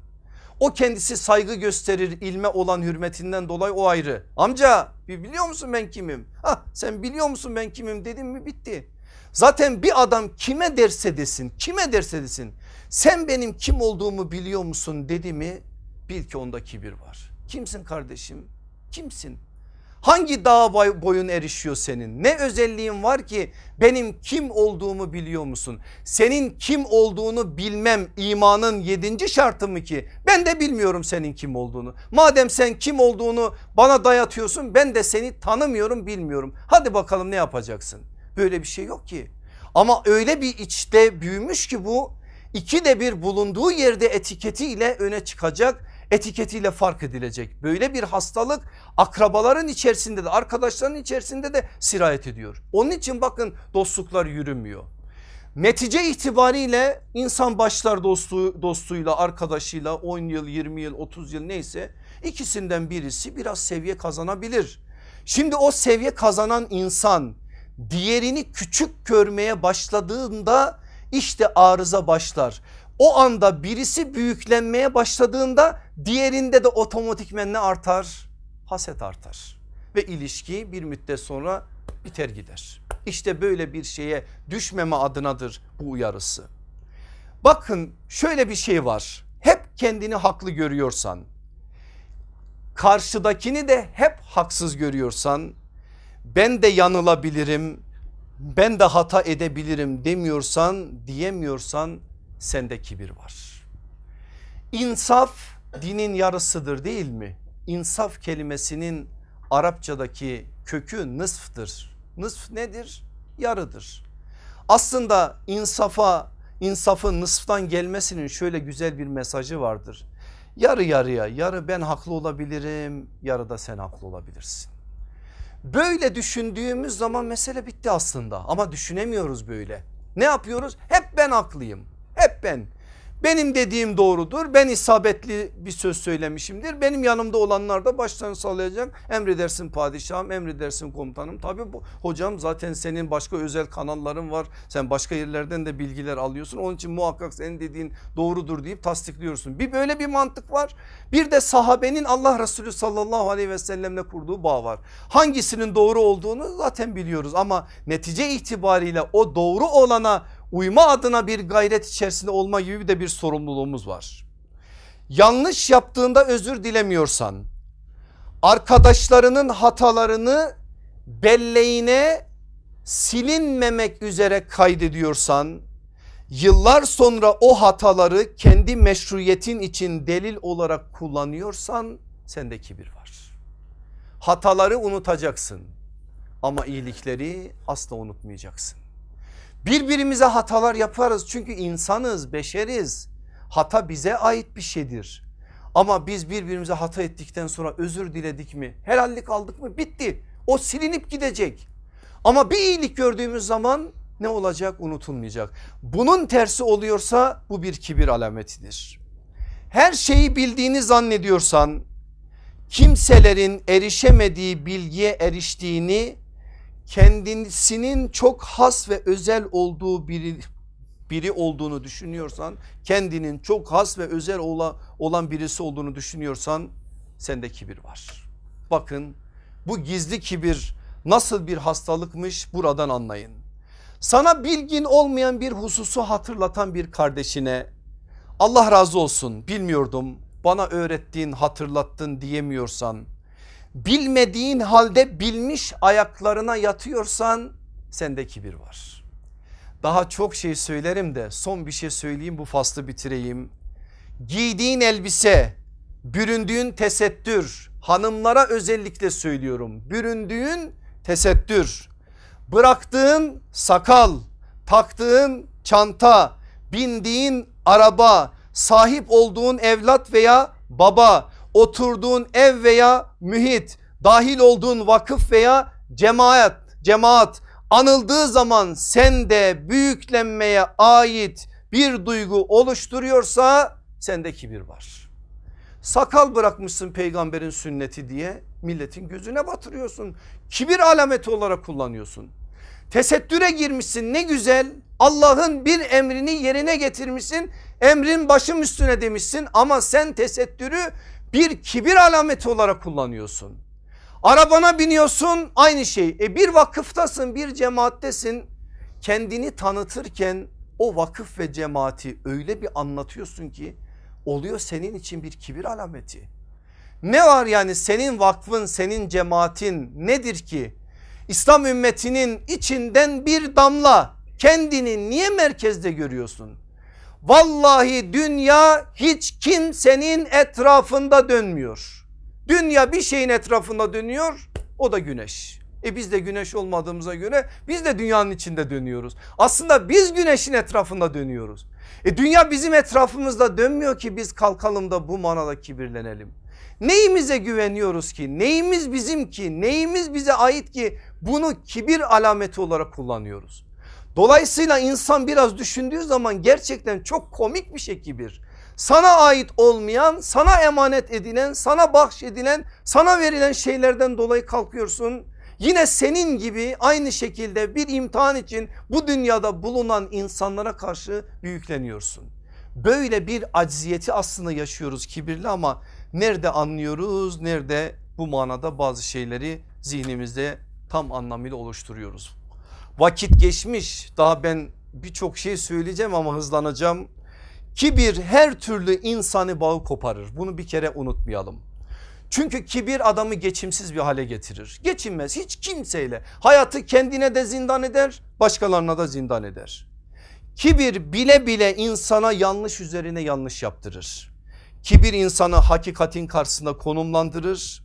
O kendisi saygı gösterir ilme olan hürmetinden dolayı o ayrı. Amca biliyor musun ben kimim? Ha sen biliyor musun ben kimim dedim mi bitti. Zaten bir adam kime derse desin kime derse desin sen benim kim olduğumu biliyor musun dedi mi bil ki onda kibir var. Kimsin kardeşim kimsin? Hangi dağ boyun erişiyor senin? Ne özelliğin var ki benim kim olduğumu biliyor musun? Senin kim olduğunu bilmem imanın yedinci şartı mı ki? Ben de bilmiyorum senin kim olduğunu. Madem sen kim olduğunu bana dayatıyorsun ben de seni tanımıyorum bilmiyorum. Hadi bakalım ne yapacaksın? Böyle bir şey yok ki. Ama öyle bir içte büyümüş ki bu iki de bir bulunduğu yerde etiketiyle öne çıkacak. Etiketiyle fark edilecek. Böyle bir hastalık akrabaların içerisinde de arkadaşların içerisinde de sirayet ediyor. Onun için bakın dostluklar yürümüyor. Netice itibariyle insan başlar dostu, dostuyla arkadaşıyla 10 yıl 20 yıl 30 yıl neyse ikisinden birisi biraz seviye kazanabilir. Şimdi o seviye kazanan insan diğerini küçük görmeye başladığında işte arıza başlar. O anda birisi büyüklenmeye başladığında diğerinde de otomatikmen ne artar? Haset artar ve ilişki bir müddet sonra biter gider. İşte böyle bir şeye düşmeme adınadır bu uyarısı. Bakın şöyle bir şey var. Hep kendini haklı görüyorsan, karşıdakini de hep haksız görüyorsan, ben de yanılabilirim, ben de hata edebilirim demiyorsan, diyemiyorsan sende kibir var. İnsaf dinin yarısıdır değil mi? İnsaf kelimesinin Arapçadaki kökü nısftır. Nısf nedir? Yarıdır. Aslında insafa insafın nısftan gelmesinin şöyle güzel bir mesajı vardır. Yarı yarıya yarı ben haklı olabilirim yarı da sen haklı olabilirsin. Böyle düşündüğümüz zaman mesele bitti aslında ama düşünemiyoruz böyle. Ne yapıyoruz? Hep ben haklıyım. Hep ben. Benim dediğim doğrudur. Ben isabetli bir söz söylemişimdir. Benim yanımda olanlar da başlarını sallayacak. Emredersin padişahım, emredersin komutanım. Tabii bu hocam zaten senin başka özel kanalların var. Sen başka yerlerden de bilgiler alıyorsun. Onun için muhakkak senin dediğin doğrudur deyip tasdikliyorsun. Bir böyle bir mantık var. Bir de sahabenin Allah Resulü sallallahu aleyhi ve sellemle kurduğu bağ var. Hangisinin doğru olduğunu zaten biliyoruz ama netice itibariyle o doğru olana uyma adına bir gayret içerisinde olma gibi de bir sorumluluğumuz var. Yanlış yaptığında özür dilemiyorsan arkadaşlarının hatalarını belleğine silinmemek üzere kaydediyorsan yıllar sonra o hataları kendi meşruiyetin için delil olarak kullanıyorsan sende kibir var. Hataları unutacaksın ama iyilikleri asla unutmayacaksın. Birbirimize hatalar yaparız çünkü insanız beşeriz. Hata bize ait bir şeydir. Ama biz birbirimize hata ettikten sonra özür diledik mi? Helallik aldık mı? Bitti. O silinip gidecek. Ama bir iyilik gördüğümüz zaman ne olacak? Unutulmayacak. Bunun tersi oluyorsa bu bir kibir alametidir. Her şeyi bildiğini zannediyorsan kimselerin erişemediği bilgiye eriştiğini kendisinin çok has ve özel olduğu biri, biri olduğunu düşünüyorsan kendinin çok has ve özel olan birisi olduğunu düşünüyorsan sende kibir var. Bakın bu gizli kibir nasıl bir hastalıkmış buradan anlayın. Sana bilgin olmayan bir hususu hatırlatan bir kardeşine Allah razı olsun bilmiyordum bana öğrettiğin hatırlattın diyemiyorsan bilmediğin halde bilmiş ayaklarına yatıyorsan sende kibir var. Daha çok şey söylerim de son bir şey söyleyeyim bu faslı bitireyim. Giydiğin elbise, büründüğün tesettür, hanımlara özellikle söylüyorum. Büründüğün tesettür, bıraktığın sakal, taktığın çanta, bindiğin araba, sahip olduğun evlat veya baba, oturduğun ev veya mühit, dahil olduğun vakıf veya cemaat, cemaat anıldığı zaman sende büyüklenmeye ait bir duygu oluşturuyorsa sende kibir var. Sakal bırakmışsın peygamberin sünneti diye milletin gözüne batırıyorsun. Kibir alameti olarak kullanıyorsun. Tesettüre girmişsin ne güzel Allah'ın bir emrini yerine getirmişsin. Emrin başım üstüne demişsin ama sen tesettürü bir kibir alameti olarak kullanıyorsun. Arabana biniyorsun aynı şey. E bir vakıftasın bir cemaattesin kendini tanıtırken o vakıf ve cemaati öyle bir anlatıyorsun ki oluyor senin için bir kibir alameti. Ne var yani senin vakfın senin cemaatin nedir ki? İslam ümmetinin içinden bir damla kendini niye merkezde görüyorsun? Vallahi dünya hiç kimsenin etrafında dönmüyor. Dünya bir şeyin etrafında dönüyor o da güneş. E biz de güneş olmadığımıza göre biz de dünyanın içinde dönüyoruz. Aslında biz güneşin etrafında dönüyoruz. E dünya bizim etrafımızda dönmüyor ki biz kalkalım da bu manada kibirlenelim. Neyimize güveniyoruz ki? Neyimiz bizim ki? Neyimiz bize ait ki? Bunu kibir alameti olarak kullanıyoruz. Dolayısıyla insan biraz düşündüğü zaman gerçekten çok komik bir şey kibir. Sana ait olmayan, sana emanet edilen, sana bahşedilen, sana verilen şeylerden dolayı kalkıyorsun. Yine senin gibi aynı şekilde bir imtihan için bu dünyada bulunan insanlara karşı büyükleniyorsun. Böyle bir acziyeti aslında yaşıyoruz kibirli ama nerede anlıyoruz nerede bu manada bazı şeyleri zihnimizde tam anlamıyla oluşturuyoruz. Vakit geçmiş daha ben birçok şey söyleyeceğim ama hızlanacağım. Kibir her türlü insanı bağı koparır bunu bir kere unutmayalım. Çünkü kibir adamı geçimsiz bir hale getirir. Geçinmez hiç kimseyle. Hayatı kendine de zindan eder başkalarına da zindan eder. Kibir bile bile insana yanlış üzerine yanlış yaptırır. Kibir insanı hakikatin karşısında konumlandırır.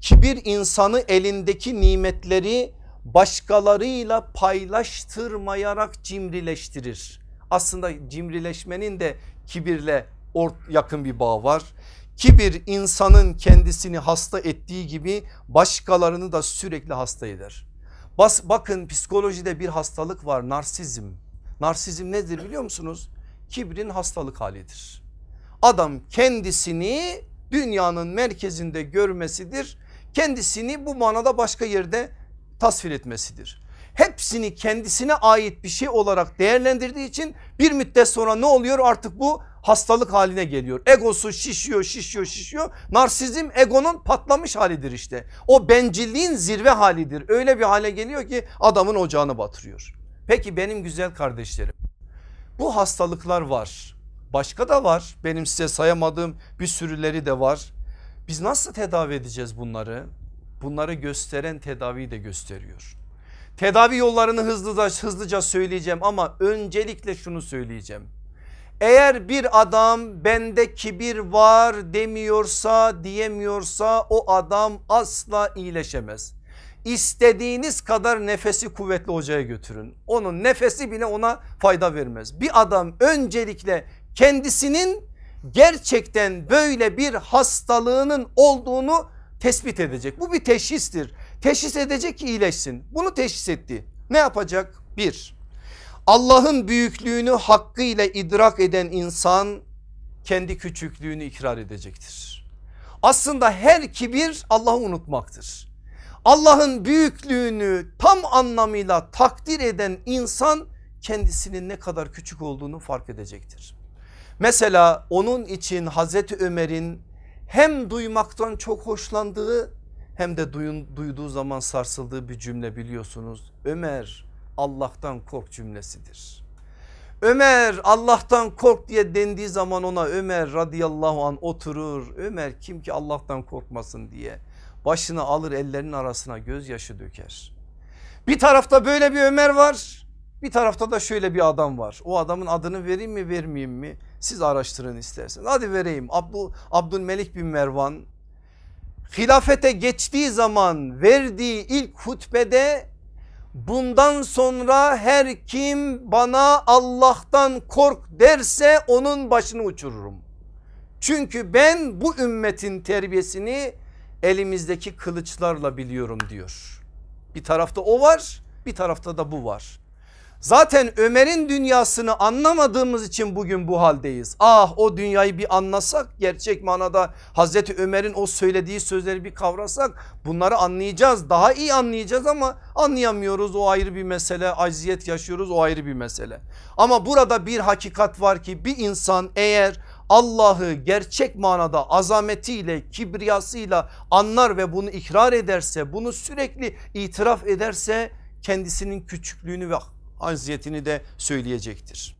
Kibir insanı elindeki nimetleri başkalarıyla paylaştırmayarak cimrileştirir. Aslında cimrileşmenin de kibirle yakın bir bağ var. Kibir insanın kendisini hasta ettiği gibi başkalarını da sürekli hasta eder. Bas, bakın psikolojide bir hastalık var narsizm. Narsizm nedir biliyor musunuz? Kibrin hastalık halidir. Adam kendisini dünyanın merkezinde görmesidir. Kendisini bu manada başka yerde tasvir etmesidir. Hepsini kendisine ait bir şey olarak değerlendirdiği için bir müddet sonra ne oluyor artık bu hastalık haline geliyor. Egosu şişiyor şişiyor şişiyor. Narsizm egonun patlamış halidir işte. O bencilliğin zirve halidir. Öyle bir hale geliyor ki adamın ocağını batırıyor. Peki benim güzel kardeşlerim bu hastalıklar var. Başka da var. Benim size sayamadığım bir sürüleri de var. Biz nasıl tedavi edeceğiz bunları? Bunları gösteren tedaviyi de gösteriyor. Tedavi yollarını hızlıca, hızlıca söyleyeceğim ama öncelikle şunu söyleyeceğim. Eğer bir adam bende kibir var demiyorsa diyemiyorsa o adam asla iyileşemez. İstediğiniz kadar nefesi kuvvetli hocaya götürün. Onun nefesi bile ona fayda vermez. Bir adam öncelikle kendisinin gerçekten böyle bir hastalığının olduğunu tespit edecek. Bu bir teşhistir. Teşhis edecek ki iyileşsin. Bunu teşhis etti. Ne yapacak? Bir, Allah'ın büyüklüğünü hakkıyla idrak eden insan kendi küçüklüğünü ikrar edecektir. Aslında her kibir Allah'ı unutmaktır. Allah'ın büyüklüğünü tam anlamıyla takdir eden insan kendisinin ne kadar küçük olduğunu fark edecektir. Mesela onun için Hazreti Ömer'in hem duymaktan çok hoşlandığı hem de duyun, duyduğu zaman sarsıldığı bir cümle biliyorsunuz. Ömer Allah'tan kork cümlesidir. Ömer Allah'tan kork diye dendiği zaman ona Ömer radıyallahu an oturur. Ömer kim ki Allah'tan korkmasın diye başını alır ellerinin arasına gözyaşı döker. Bir tarafta böyle bir Ömer var bir tarafta da şöyle bir adam var. O adamın adını vereyim mi vermeyeyim mi siz araştırın isterseniz. Hadi vereyim Abdül, Abdülmelik bin Mervan hilafete geçtiği zaman verdiği ilk hutbede bundan sonra her kim bana Allah'tan kork derse onun başını uçururum. Çünkü ben bu ümmetin terbiyesini elimizdeki kılıçlarla biliyorum diyor. Bir tarafta o var bir tarafta da bu var. Zaten Ömer'in dünyasını anlamadığımız için bugün bu haldeyiz. Ah o dünyayı bir anlasak gerçek manada Hazreti Ömer'in o söylediği sözleri bir kavrasak bunları anlayacağız. Daha iyi anlayacağız ama anlayamıyoruz o ayrı bir mesele. Aziyet yaşıyoruz o ayrı bir mesele. Ama burada bir hakikat var ki bir insan eğer Allah'ı gerçek manada azametiyle kibriyasıyla anlar ve bunu ikrar ederse bunu sürekli itiraf ederse kendisinin küçüklüğünü ve aziyetini de söyleyecektir.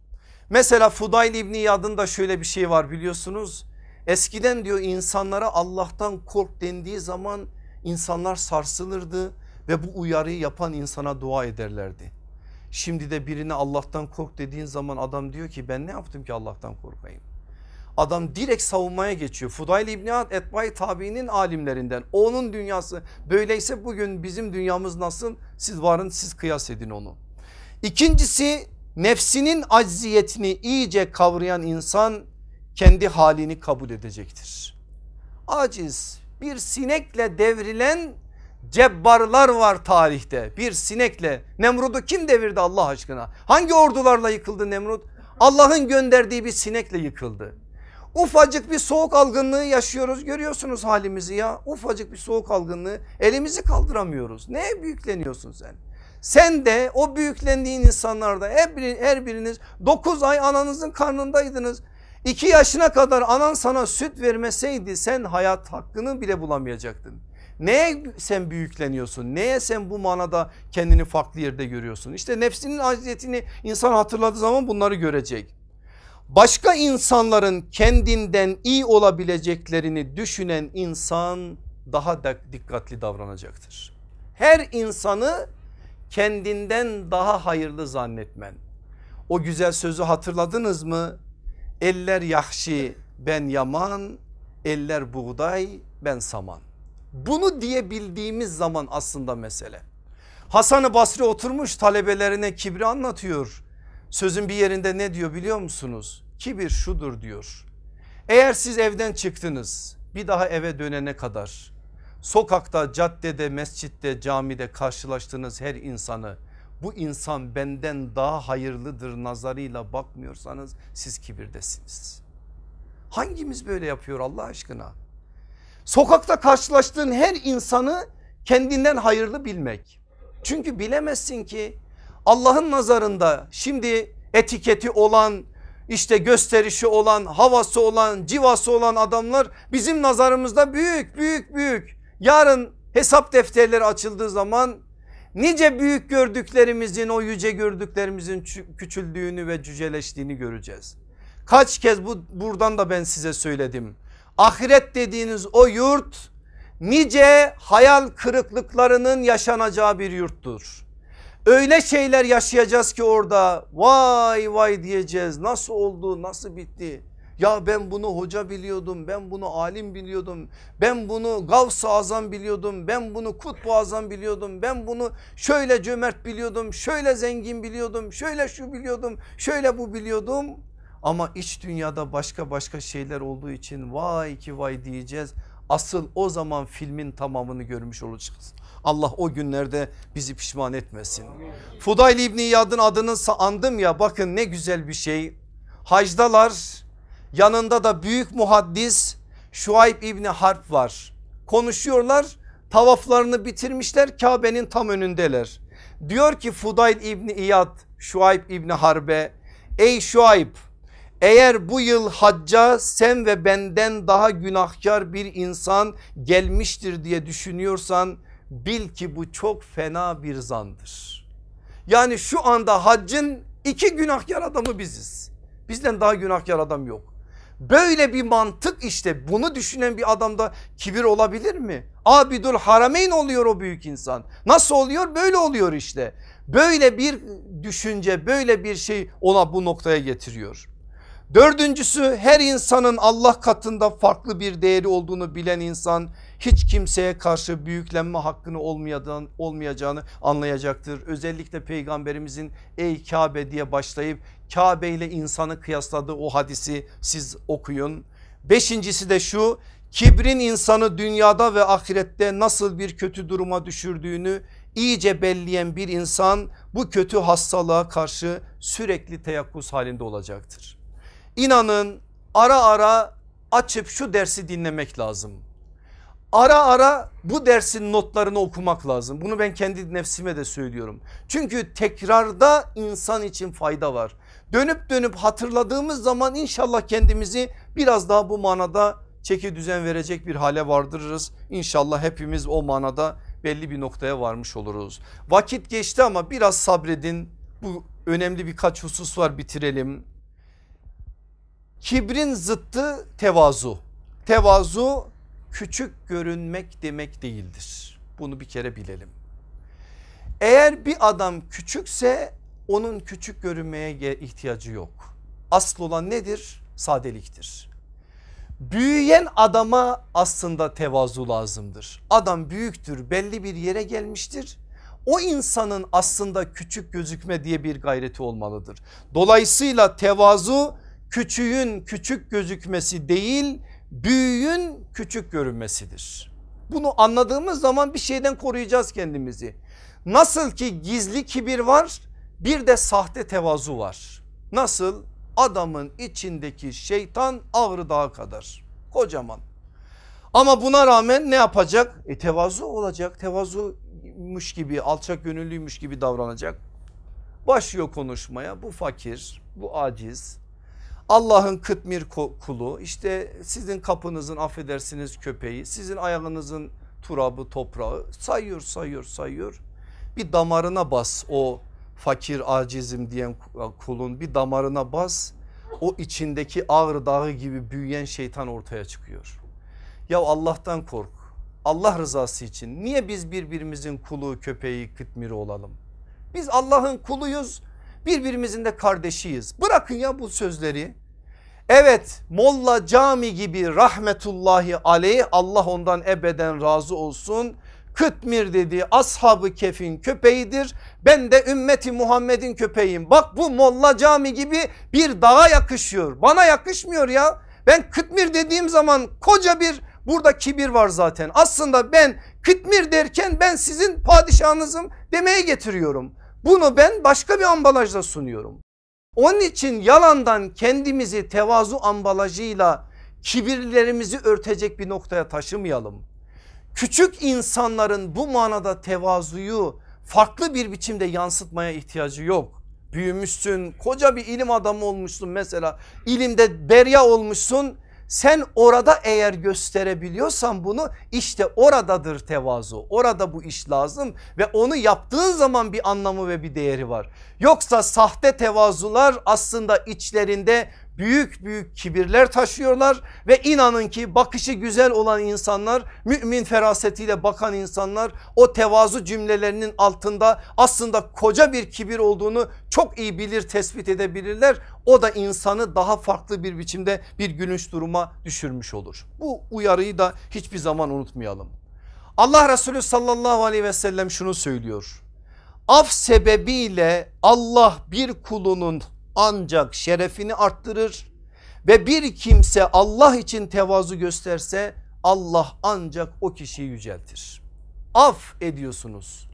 Mesela Fudayl İbni Yad'ın da şöyle bir şey var biliyorsunuz. Eskiden diyor insanlara Allah'tan kork dendiği zaman insanlar sarsılırdı ve bu uyarıyı yapan insana dua ederlerdi. Şimdi de birine Allah'tan kork dediğin zaman adam diyor ki ben ne yaptım ki Allah'tan korkayım. Adam direkt savunmaya geçiyor. Fudayl İbni Ad Etbay tabiinin alimlerinden. Onun dünyası böyleyse bugün bizim dünyamız nasıl? Siz varın siz kıyas edin onu. İkincisi nefsinin acziyetini iyice kavrayan insan kendi halini kabul edecektir. Aciz bir sinekle devrilen cebbarlar var tarihte. Bir sinekle Nemrud'u kim devirdi Allah aşkına? Hangi ordularla yıkıldı Nemrut? Allah'ın gönderdiği bir sinekle yıkıldı. Ufacık bir soğuk algınlığı yaşıyoruz görüyorsunuz halimizi ya. Ufacık bir soğuk algınlığı elimizi kaldıramıyoruz. Neye büyükleniyorsun sen? Sen de o büyüklendiğin insanlarda her, her biriniz 9 ay ananızın karnındaydınız. 2 yaşına kadar anan sana süt vermeseydi sen hayat hakkını bile bulamayacaktın. Neye sen büyükleniyorsun? Neye sen bu manada kendini farklı yerde görüyorsun? İşte nefsinin aciziyetini insan hatırladığı zaman bunları görecek. Başka insanların kendinden iyi olabileceklerini düşünen insan daha da dikkatli davranacaktır. Her insanı kendinden daha hayırlı zannetmen. O güzel sözü hatırladınız mı? Eller yahşi ben yaman, eller buğday ben saman. Bunu diyebildiğimiz zaman aslında mesele. Hasan-ı Basri oturmuş talebelerine kibri anlatıyor. Sözün bir yerinde ne diyor biliyor musunuz? Kibir şudur diyor. Eğer siz evden çıktınız bir daha eve dönene kadar sokakta, caddede, mescitte, camide karşılaştığınız her insanı bu insan benden daha hayırlıdır nazarıyla bakmıyorsanız siz kibirdesiniz. Hangimiz böyle yapıyor Allah aşkına? Sokakta karşılaştığın her insanı kendinden hayırlı bilmek. Çünkü bilemezsin ki Allah'ın nazarında şimdi etiketi olan işte gösterişi olan havası olan civası olan adamlar bizim nazarımızda büyük büyük büyük. Yarın hesap defterleri açıldığı zaman nice büyük gördüklerimizin o yüce gördüklerimizin küçüldüğünü ve cüceleştiğini göreceğiz. Kaç kez bu buradan da ben size söyledim. Ahiret dediğiniz o yurt nice hayal kırıklıklarının yaşanacağı bir yurttur. Öyle şeyler yaşayacağız ki orada vay vay diyeceğiz nasıl oldu nasıl bitti. Ya ben bunu hoca biliyordum ben bunu alim biliyordum ben bunu Gavs-ı Azam biliyordum ben bunu Kutbu Azam biliyordum ben bunu şöyle cömert biliyordum şöyle zengin biliyordum şöyle şu biliyordum şöyle bu biliyordum. Ama iç dünyada başka başka şeyler olduğu için vay ki vay diyeceğiz. Asıl o zaman filmin tamamını görmüş olacağız. Allah o günlerde bizi pişman etmesin. Fudayl İbni İyad'ın adını andım ya bakın ne güzel bir şey. Hacdalar yanında da büyük muhaddis Şuayb İbni Harp var. Konuşuyorlar tavaflarını bitirmişler Kabe'nin tam önündeler. Diyor ki Fudayl İbni İyad Şuayb İbni Harbe ey Şuayb eğer bu yıl hacca sen ve benden daha günahkar bir insan gelmiştir diye düşünüyorsan bil ki bu çok fena bir zandır. Yani şu anda haccın iki günahkar adamı biziz. Bizden daha günahkar adam yok. Böyle bir mantık işte bunu düşünen bir adamda kibir olabilir mi? Abidul Harameyn oluyor o büyük insan. Nasıl oluyor? Böyle oluyor işte. Böyle bir düşünce böyle bir şey ona bu noktaya getiriyor. Dördüncüsü her insanın Allah katında farklı bir değeri olduğunu bilen insan hiç kimseye karşı büyüklenme hakkını olmayacağını anlayacaktır. Özellikle peygamberimizin ey Kabe diye başlayıp Kabe ile insanı kıyasladığı o hadisi siz okuyun. Beşincisi de şu kibrin insanı dünyada ve ahirette nasıl bir kötü duruma düşürdüğünü iyice belleyen bir insan bu kötü hastalığa karşı sürekli teyakkuz halinde olacaktır. İnanın ara ara açıp şu dersi dinlemek lazım. Ara ara bu dersin notlarını okumak lazım. Bunu ben kendi nefsime de söylüyorum. Çünkü tekrarda insan için fayda var. Dönüp dönüp hatırladığımız zaman inşallah kendimizi biraz daha bu manada çeki düzen verecek bir hale vardırırız. İnşallah hepimiz o manada belli bir noktaya varmış oluruz. Vakit geçti ama biraz sabredin. Bu önemli birkaç husus var bitirelim. Kibrin zıttı tevazu. Tevazu küçük görünmek demek değildir. Bunu bir kere bilelim. Eğer bir adam küçükse onun küçük görünmeye ihtiyacı yok. Asıl olan nedir? Sadeliktir. Büyüyen adama aslında tevazu lazımdır. Adam büyüktür belli bir yere gelmiştir. o insanın aslında küçük gözükme diye bir gayreti olmalıdır. Dolayısıyla tevazu küçüğün küçük gözükmesi değil büyüğün küçük görünmesidir. Bunu anladığımız zaman bir şeyden koruyacağız kendimizi. Nasıl ki gizli kibir var bir de sahte tevazu var. Nasıl? Adamın içindeki şeytan ağrı dağı kadar kocaman. Ama buna rağmen ne yapacak? E tevazu olacak. Tevazumuş gibi alçak gönüllüymüş gibi davranacak. Başlıyor konuşmaya bu fakir bu aciz Allah'ın kıtmir kulu işte sizin kapınızın affedersiniz köpeği sizin ayağınızın turabı toprağı sayıyor sayıyor sayıyor. Bir damarına bas o fakir acizim diyen kulun bir damarına bas o içindeki ağrı dağı gibi büyüyen şeytan ortaya çıkıyor. Ya Allah'tan kork Allah rızası için niye biz birbirimizin kulu köpeği kıtmiri olalım? Biz Allah'ın kuluyuz birbirimizin de kardeşiyiz. Bırakın ya bu sözleri. Evet Molla Cami gibi rahmetullahi aleyh Allah ondan ebeden razı olsun. Kıtmir dedi ashabı kefin köpeğidir. Ben de ümmeti Muhammed'in köpeğiyim. Bak bu Molla Cami gibi bir dağa yakışıyor. Bana yakışmıyor ya. Ben Kıtmir dediğim zaman koca bir burada kibir var zaten. Aslında ben Kıtmir derken ben sizin padişahınızım demeye getiriyorum. Bunu ben başka bir ambalajda sunuyorum. Onun için yalandan kendimizi tevazu ambalajıyla kibirlerimizi örtecek bir noktaya taşımayalım. Küçük insanların bu manada tevazuyu farklı bir biçimde yansıtmaya ihtiyacı yok. Büyümüşsün koca bir ilim adamı olmuşsun mesela ilimde berya olmuşsun sen orada eğer gösterebiliyorsan bunu işte oradadır tevazu. Orada bu iş lazım ve onu yaptığın zaman bir anlamı ve bir değeri var. Yoksa sahte tevazular aslında içlerinde büyük büyük kibirler taşıyorlar ve inanın ki bakışı güzel olan insanlar mümin ferasetiyle bakan insanlar o tevazu cümlelerinin altında aslında koca bir kibir olduğunu çok iyi bilir tespit edebilirler. O da insanı daha farklı bir biçimde bir gülünç duruma düşürmüş olur. Bu uyarıyı da hiçbir zaman unutmayalım. Allah Resulü sallallahu aleyhi ve sellem şunu söylüyor. Af sebebiyle Allah bir kulunun ancak şerefini arttırır ve bir kimse Allah için tevazu gösterse Allah ancak o kişiyi yüceltir. Af ediyorsunuz.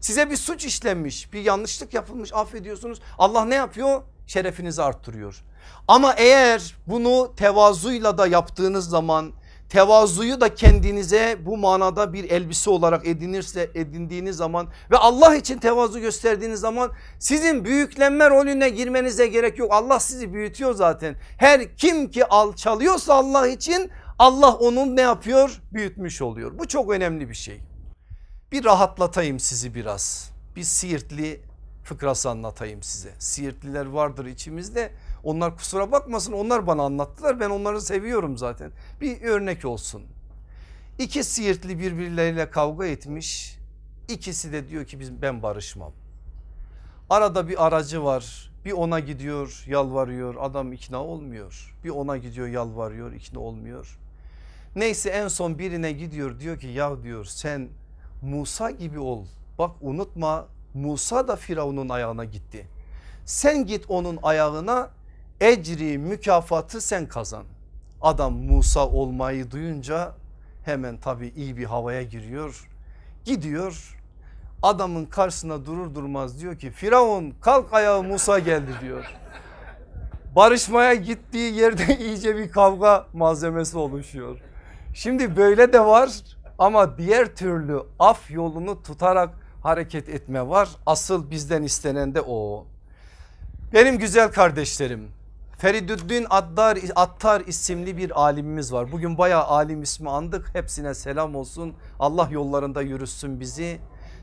Size bir suç işlenmiş bir yanlışlık yapılmış affediyorsunuz. Allah ne yapıyor? Şerefinizi arttırıyor. Ama eğer bunu tevazuyla da yaptığınız zaman tevazuyu da kendinize bu manada bir elbise olarak edinirse edindiğiniz zaman ve Allah için tevazu gösterdiğiniz zaman sizin büyüklenme rolüne girmenize gerek yok. Allah sizi büyütüyor zaten. Her kim ki alçalıyorsa Allah için Allah onun ne yapıyor? Büyütmüş oluyor. Bu çok önemli bir şey. Bir rahatlatayım sizi biraz. Bir Siirtli fıkrası anlatayım size. Siirtliler vardır içimizde onlar kusura bakmasın onlar bana anlattılar ben onları seviyorum zaten. Bir örnek olsun. İki Siirtli birbirleriyle kavga etmiş. İkisi de diyor ki biz ben barışmam. Arada bir aracı var. Bir ona gidiyor yalvarıyor adam ikna olmuyor. Bir ona gidiyor yalvarıyor ikna olmuyor. Neyse en son birine gidiyor diyor ki ya diyor sen Musa gibi ol. Bak unutma Musa da Firavun'un ayağına gitti. Sen git onun ayağına ecri mükafatı sen kazan. Adam Musa olmayı duyunca hemen tabii iyi bir havaya giriyor. Gidiyor adamın karşısına durur durmaz diyor ki Firavun kalk ayağı Musa geldi diyor. Barışmaya gittiği yerde (laughs) iyice bir kavga malzemesi oluşuyor. Şimdi böyle de var ama diğer türlü af yolunu tutarak hareket etme var. Asıl bizden istenen de o. Benim güzel kardeşlerim Feridüddin Addar, Attar isimli bir alimimiz var. Bugün bayağı alim ismi andık. Hepsine selam olsun. Allah yollarında yürüsün bizi.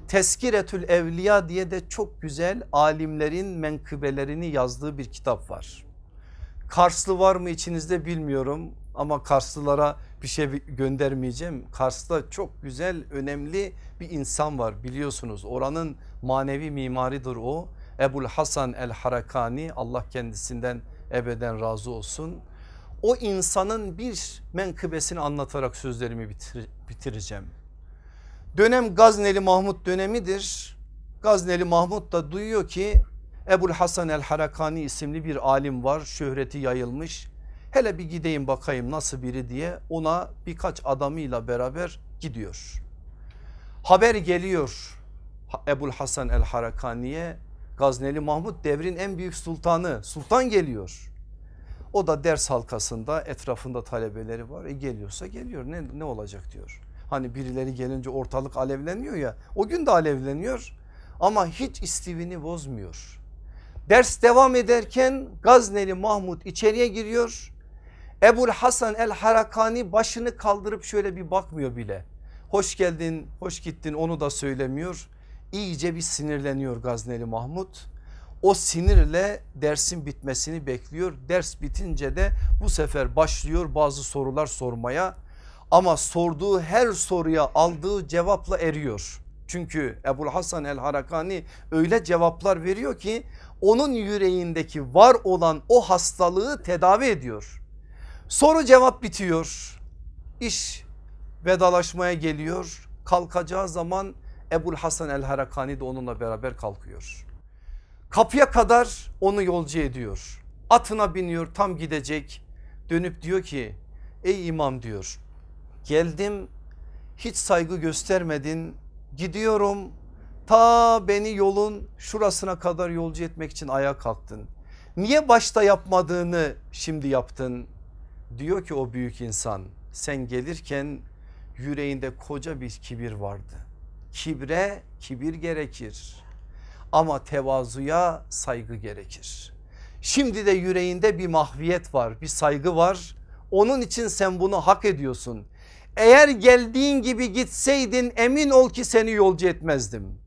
Teskiretül Evliya diye de çok güzel alimlerin menkıbelerini yazdığı bir kitap var. Karslı var mı içinizde bilmiyorum ama Karslılara bir şey göndermeyeceğim. Kars'ta çok güzel önemli bir insan var biliyorsunuz. Oranın manevi mimaridir o. Ebul Hasan el Harakani Allah kendisinden ebeden razı olsun. O insanın bir menkıbesini anlatarak sözlerimi bitir, bitireceğim. Dönem Gazneli Mahmut dönemidir. Gazneli Mahmud da duyuyor ki Ebul Hasan el Harakani isimli bir alim var şöhreti yayılmış. Hele bir gideyim bakayım nasıl biri diye ona birkaç adamıyla beraber gidiyor. Haber geliyor Ebul Hasan el Harakani'ye Gazneli Mahmud devrin en büyük sultanı sultan geliyor. O da ders halkasında etrafında talebeleri var. E geliyorsa geliyor ne, ne olacak diyor. Hani birileri gelince ortalık alevleniyor ya o gün de alevleniyor ama hiç istivini bozmuyor. Ders devam ederken Gazneli Mahmud içeriye giriyor. Ebul Hasan el Harakani başını kaldırıp şöyle bir bakmıyor bile. Hoş geldin hoş gittin onu da söylemiyor. İyice bir sinirleniyor Gazneli Mahmud. O sinirle dersin bitmesini bekliyor. Ders bitince de bu sefer başlıyor bazı sorular sormaya. Ama sorduğu her soruya aldığı cevapla eriyor. Çünkü Ebul Hasan el Harakani öyle cevaplar veriyor ki onun yüreğindeki var olan o hastalığı tedavi ediyor. Soru cevap bitiyor. İş vedalaşmaya geliyor. Kalkacağı zaman Ebul Hasan el Harakani de onunla beraber kalkıyor. Kapıya kadar onu yolcu ediyor. Atına biniyor tam gidecek. Dönüp diyor ki ey imam diyor geldim hiç saygı göstermedin gidiyorum ta beni yolun şurasına kadar yolcu etmek için ayağa kalktın. Niye başta yapmadığını şimdi yaptın? Diyor ki o büyük insan sen gelirken yüreğinde koca bir kibir vardı. Kibre kibir gerekir ama tevazuya saygı gerekir. Şimdi de yüreğinde bir mahviyet var bir saygı var onun için sen bunu hak ediyorsun. Eğer geldiğin gibi gitseydin emin ol ki seni yolcu etmezdim.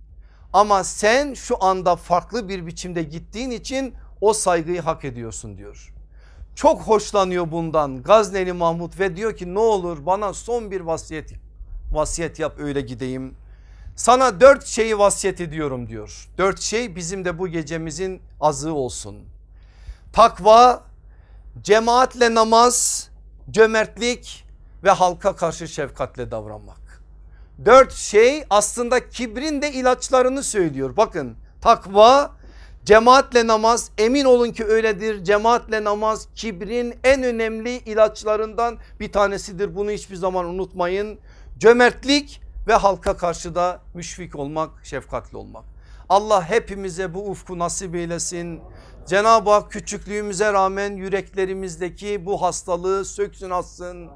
Ama sen şu anda farklı bir biçimde gittiğin için o saygıyı hak ediyorsun diyor. Çok hoşlanıyor bundan Gazneli Mahmut ve diyor ki ne olur bana son bir vasiyet vasiyet yap öyle gideyim. Sana dört şeyi vasiyet ediyorum diyor. Dört şey bizim de bu gecemizin azığı olsun. Takva, cemaatle namaz, cömertlik ve halka karşı şefkatle davranmak. Dört şey aslında kibrin de ilaçlarını söylüyor. Bakın takva, cemaatle namaz emin olun ki öyledir. Cemaatle namaz kibrin en önemli ilaçlarından bir tanesidir. Bunu hiçbir zaman unutmayın. Cömertlik ve halka karşı da müşfik olmak, şefkatli olmak. Allah hepimize bu ufku nasip eylesin. Cenab-ı Hak küçüklüğümüze rağmen yüreklerimizdeki bu hastalığı söksün atsın.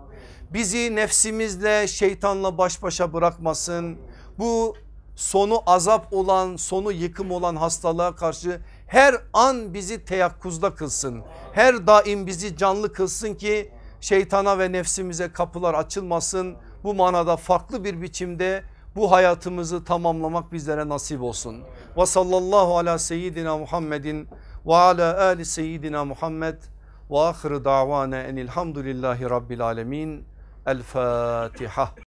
Bizi nefsimizle şeytanla baş başa bırakmasın. Bu sonu azap olan sonu yıkım olan hastalığa karşı her an bizi teyakkuzda kılsın. Her daim bizi canlı kılsın ki şeytana ve nefsimize kapılar açılmasın. Bu manada farklı bir biçimde bu hayatımızı tamamlamak bizlere nasip olsun. Ve sallallahu ala seyyidina Muhammedin ve ala ali seyyidina Muhammed ve ahir davana enilhamdülillahi rabbil alemin. El Fatiha.